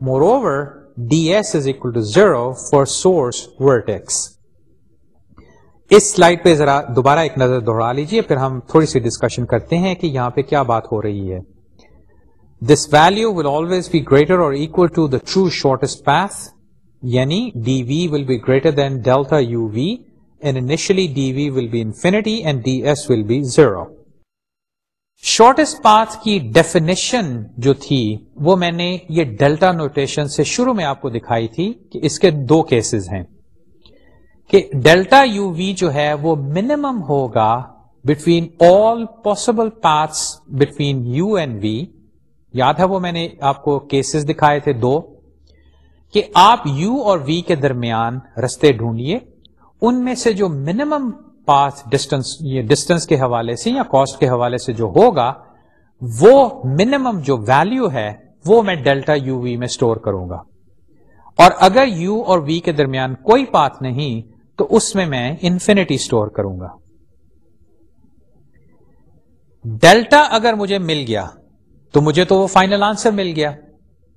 Moreover, ds is equal to 0 for source vertex. اس slide پہ ذرا دوبارہ ایک نظر دوہرا لیجیے پھر ہم تھوڑی سی ڈسکشن کرتے ہیں کہ یہاں پہ کیا بات ہو رہی ہے this value will always be greater or equal to the true shortest path یعنی D V will be greater than delta U V and initially D V will be infinity and D S will be zero shortest path کی definition جو تھی، وہ میں نے یہ delta notation سے شروع میں آپ کو دکھائی تھی کہ اس کے دو کیسز ہیں. کہ ڈیلٹا یو وی جو ہے، وہ منیمم ہوگا between all possible paths between U and V یاد ہے وہ میں نے آپ کو کیسز دکھائے تھے دو. کہ آپ یو اور وی کے درمیان رستے ڈھونڈیے، ان میں سے جو منیمم پاس ڈسٹینس یہ ڈسٹینس کے حوالے سے یا کاسٹ کے حوالے سے جو ہوگا، وہ منیمم جو ویلو ہے، وہ میں ڈیلٹا یو وی میں اسٹور کروں گا۔ اور اگر یو اور وی کے درمیان کوئی پاتھ نہیں، تو اس میں میں انفینٹی اسٹور کروں گا۔ ڈیلٹا اگر مجھے مل گیا، تو مجھے تو وہ فائنل آنسر مل گیا۔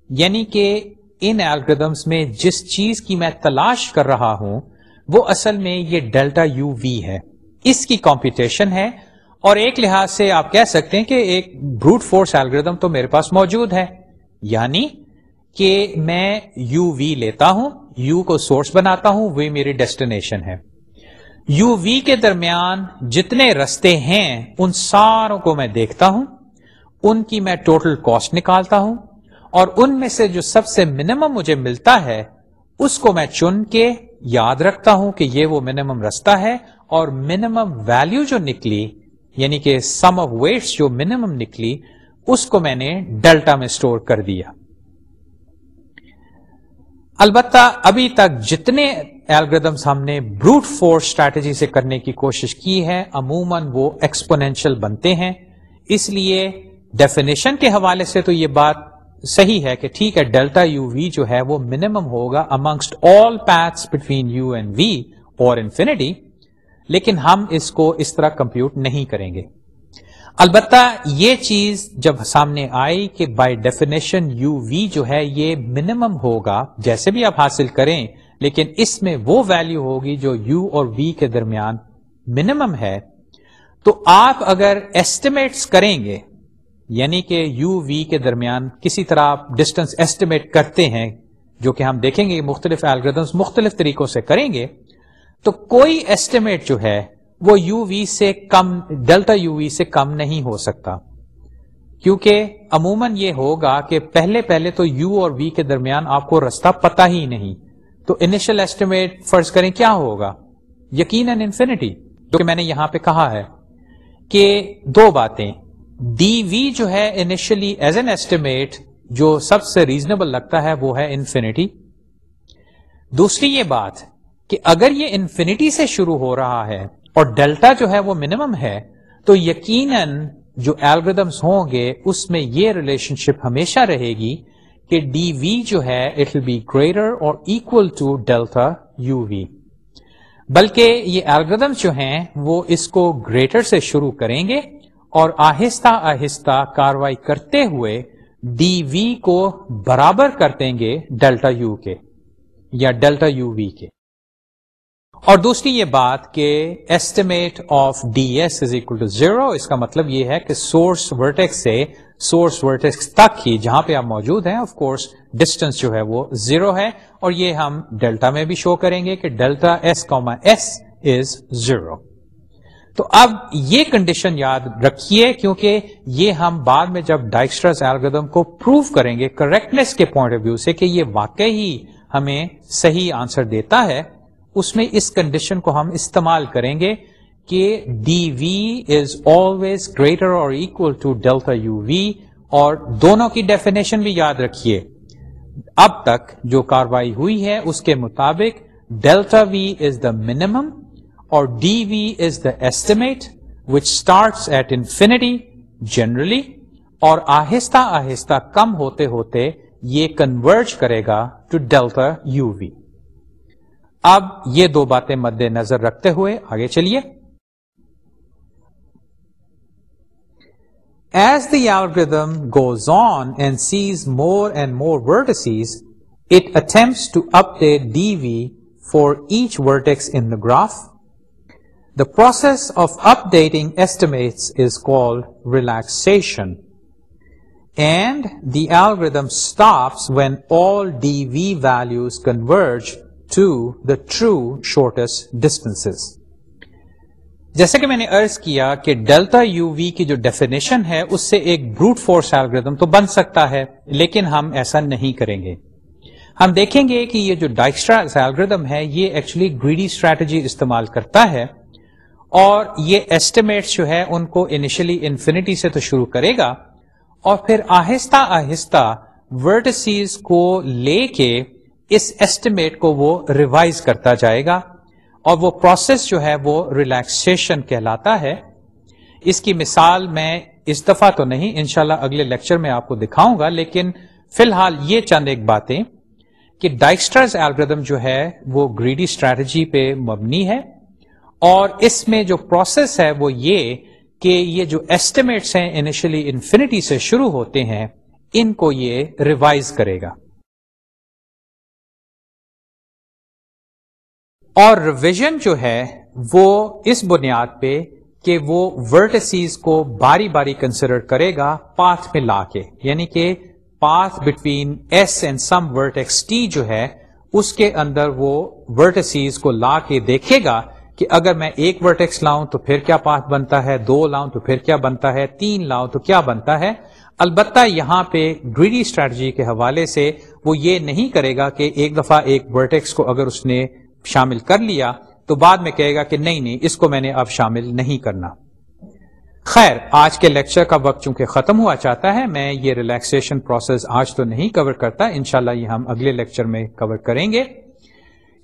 یعنی کہ ان الگریدمس میں جس چیز کی میں تلاش کر رہا ہوں، وہ اصل میں یہ ڈیلٹا یو وی ہے۔ اس کی کمپٹیشن ہے اور ایک لحاظ سے آپ کہہ سکتے ہیں کہ ایک بروٹ فورس الگریدم تو میرے پاس موجود ہے۔ یعنی کہ میں یو وی لیتا ہوں، یو کو سورس بناتا ہوں، وہ میری ڈیسٹینیشن ہے۔ یو وی کے درمیان جتنے رستے ہیں، ان ساروں کو میں دیکھتا ہوں، ان کی میں ٹوٹل کاسٹ نکالتا ہوں اور ان میں سے جو سب سے منیمم مجھے ملتا ہے، اس کو میں چن کے یاد رکھتا ہوں کہ یہ وہ منیمم رستہ ہے اور منیمم ویلو جو نکلی یعنی کہ سم آف ویٹس جو منیمم نکلی، اس کو میں نے ڈیلٹا میں اسٹور کر دیا۔ البتہ ابھی تک جتنے الگریدمس ہم نے بروٹ فورس اسٹریٹجی سے کرنے کی کوشش کی ہے، عموماً وہ ایکسپونینشل بنتے ہیں۔ اس لیے ڈیفینیشن کے حوالے سے تو یہ بات صحیح ہے کہ ٹھیک ہے، ڈیلٹا یو وی جو ہے وہ منیمم ہوگا amongst all paths between U and V اور انفینٹی لیکن ہم اس کو اس طرح کمپیوٹ نہیں کریں گے۔ البتہ یہ چیز جب سامنے آئی کہ بائی ڈیفینیشن یو وی جو ہے یہ منیمم ہوگا، جیسے بھی آپ حاصل کریں، لیکن اس میں وہ ویلو ہوگی جو یو اور وی کے درمیان منیمم ہے۔ تو آپ اگر ایسٹیمیٹس کریں گے یعنی کہ یو وی کے درمیان کسی طرح آپ ڈسٹینس ایسٹیمیٹ کرتے ہیں، جو کہ ہم دیکھیں گے مختلف الگریدمس مختلف طریقوں سے کریں گے، تو کوئی ایسٹیمیٹ جو ہے، وہ یو وی سے کم ڈیلٹا یو وی سے کم نہیں ہو سکتا۔ کیونکہ عموماً یہ ہوگا کہ پہلے پہلے تو یو اور وی کے درمیان آپ کو رستہ پتا ہی نہیں۔ تو انیشل ایسٹیمیٹ فرض کریں کیا ہوگا؟ یقیناً انفینٹی جو کہ میں نے یہاں پہ کہا ہے کہ دو باتیں۔ ڈی وی جو ہے انیشلی ایز این ایسٹیمیٹ جو سب سے ریزنیبل لگتا ہے وہ ہے انفینٹی دوسری یہ بات کہ اگر یہ انفینٹی سے شروع ہو رہا ہے اور ڈیلٹا جو ہے وہ منیمم ہے، تو یقیناً جو الگریدمس ہوں گے، اس میں یہ ریلیشن شپ ہمیشہ رہے گی کہ ڈی وی جو ہے it will be greater or equal to delta U V بلکہ یہ الگریدمس جو ہیں، وہ اس کو گریٹر سے شروع کریں گے اور آہستہ آہستہ کاروائی کرتے ہوئے ڈی وی کو برابر کر دیں گے ڈیلٹا یو کے یا ڈیلٹا یو وی کے۔ اور دوسری یہ بات کہ estimate of D S is equal to zero اس کا مطلب یہ ہے کہ سورس ورٹیکس سے سورس ورٹیکس تک ہی جہاں پہ آپ موجود ہیں آف کورس ڈسٹینس جو ہے وہ زیرو ہے۔ اور یہ ہم ڈیلٹا میں بھی شو کریں گے کہ delta s comma s is zero تو اب یہ کنڈیشن یاد رکھیے کیونکہ یہ ہم بعد میں جب ڈائکسٹرس ایلگردم کو پروف کریں گے کریکٹنیس کے پوائنٹ آف ویو سے کہ یہ واقعی ہی ہمیں صحیح آنسر دیتا ہے، اس میں اس کنڈیشن کو ہم استعمال کریں گے کہ d v is always greater or equal to delta u v اور دونوں کی ڈیفینیشن بھی یاد رکھیے۔ اب تک جو کاروائی ہوئی ہے، اس کے مطابق delta v is the minimum اور d v is the estimate which start at infinity generally اور آہستہ آہستہ کم ہوتے ہوتے یہ کنورج کرے گا ٹو ڈیلٹا یو وی اب یہ دو باتیں مد نظر رکھتے ہوئے آگے چلیے۔ As the algorithm goes on and sees more and more vertices, it attempts to update d v for each vertex in the graph The process of updating estimates is called relaxation. And the algorithm stops when all dv values converge to the true shortest distances. جیسے کہ میں نے ارض کیا کہ delta you V کی جو definition ہے، اس سے ایک بروٹ فورس الگریدم تو بن سکتا ہے، لیکن ہم ایسا نہیں کریں گے ہم دیکھیں گے کہ یہ جو ڈائکسٹرا الگریدم ہے، یہ ایکچولی گریڈی اسٹریٹجی استعمال کرتا ہے اور یہ ایسٹیمیٹس جو ہے ان کو انیشلی انفینٹی سے تو شروع کرے گا اور پھر آہستہ آہستہ ورڈسیز کو لے کے اس ایسٹیمیٹ کو وہ ریوائز کرتا جائے گا اور وہ پروسیس جو ہے وہ ریلیکسیشن کہلاتا ہے۔ اس کی مثال میں اس دفعہ تو نہیں، انشاءاللہ اگلے لیکچر میں آپ کو دکھاؤں گا، لیکن فی الحال یہ چند ایک باتیں کہ ڈائکسٹرز الگریدم جو ہے وہ گریڈی اسٹریٹجی پہ مبنی ہے۔ اور اس میں جو پروسیس ہے وہ یہ کہ یہ جو ایسٹیمیٹس ہیں انیشلی انفینٹی سے شروع ہوتے ہیں، ان کو یہ ریوائز کرے گا۔ اور ریویژن جو ہے وہ اس بنیاد پہ کہ وہ ورٹسیز کو باری باری کنسیڈر کرے گا پاتھ میں لا کے۔ یعنی کہ path between s and some vertex t جو ہے، اس کے اندر وہ ورٹسیز کو لا کے دیکھے گا کہ اگر میں ایک ورٹیکس لاؤں تو پھر کیا پاتھ بنتا ہے؟ دو لاؤں تو پھر کیا بنتا ہے؟ تین لاؤں تو کیا بنتا ہے؟ البتہ یہاں پہ گریڈی اسٹریٹجی کے حوالے سے وہ یہ نہیں کرے گا کہ ایک دفعہ ایک ورٹیکس کو اگر اس نے شامل کر لیا تو بعد میں کہے گا کہ نہیں نہیں، اس کو میں نے اب شامل نہیں کرنا۔ خیر، آج کے لیکچر کا وقت چونکہ ختم ہوا چاہتا ہے، میں یہ ریلیکسیشن پروسیس آج تو نہیں کور کرتا۔ انشاءاللہ یہ ہم اگلے لیکچر میں کور کریں گے۔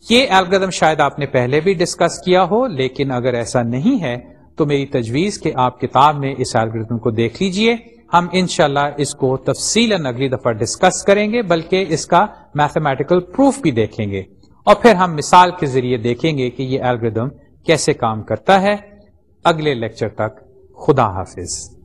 یہ الگریدم شاید آپ نے پہلے بھی ڈسکس کیا ہو، لیکن اگر ایسا نہیں ہے، تو میری تجویز کہ آپ کتاب میں اس الگریدم کو دیکھ لیجیے۔ ہم انشاءاللہ اس کو تفصیل اگلی دفعہ ڈسکس کریں گے، بلکہ اس کا میتھمیٹیکل پروف بھی دیکھیں گے۔ اور پھر ہم مثال کے ذریعے دیکھیں گے کہ یہ الگریدم کیسے کام کرتا ہے۔ اگلے لیکچر تک خدا حافظ۔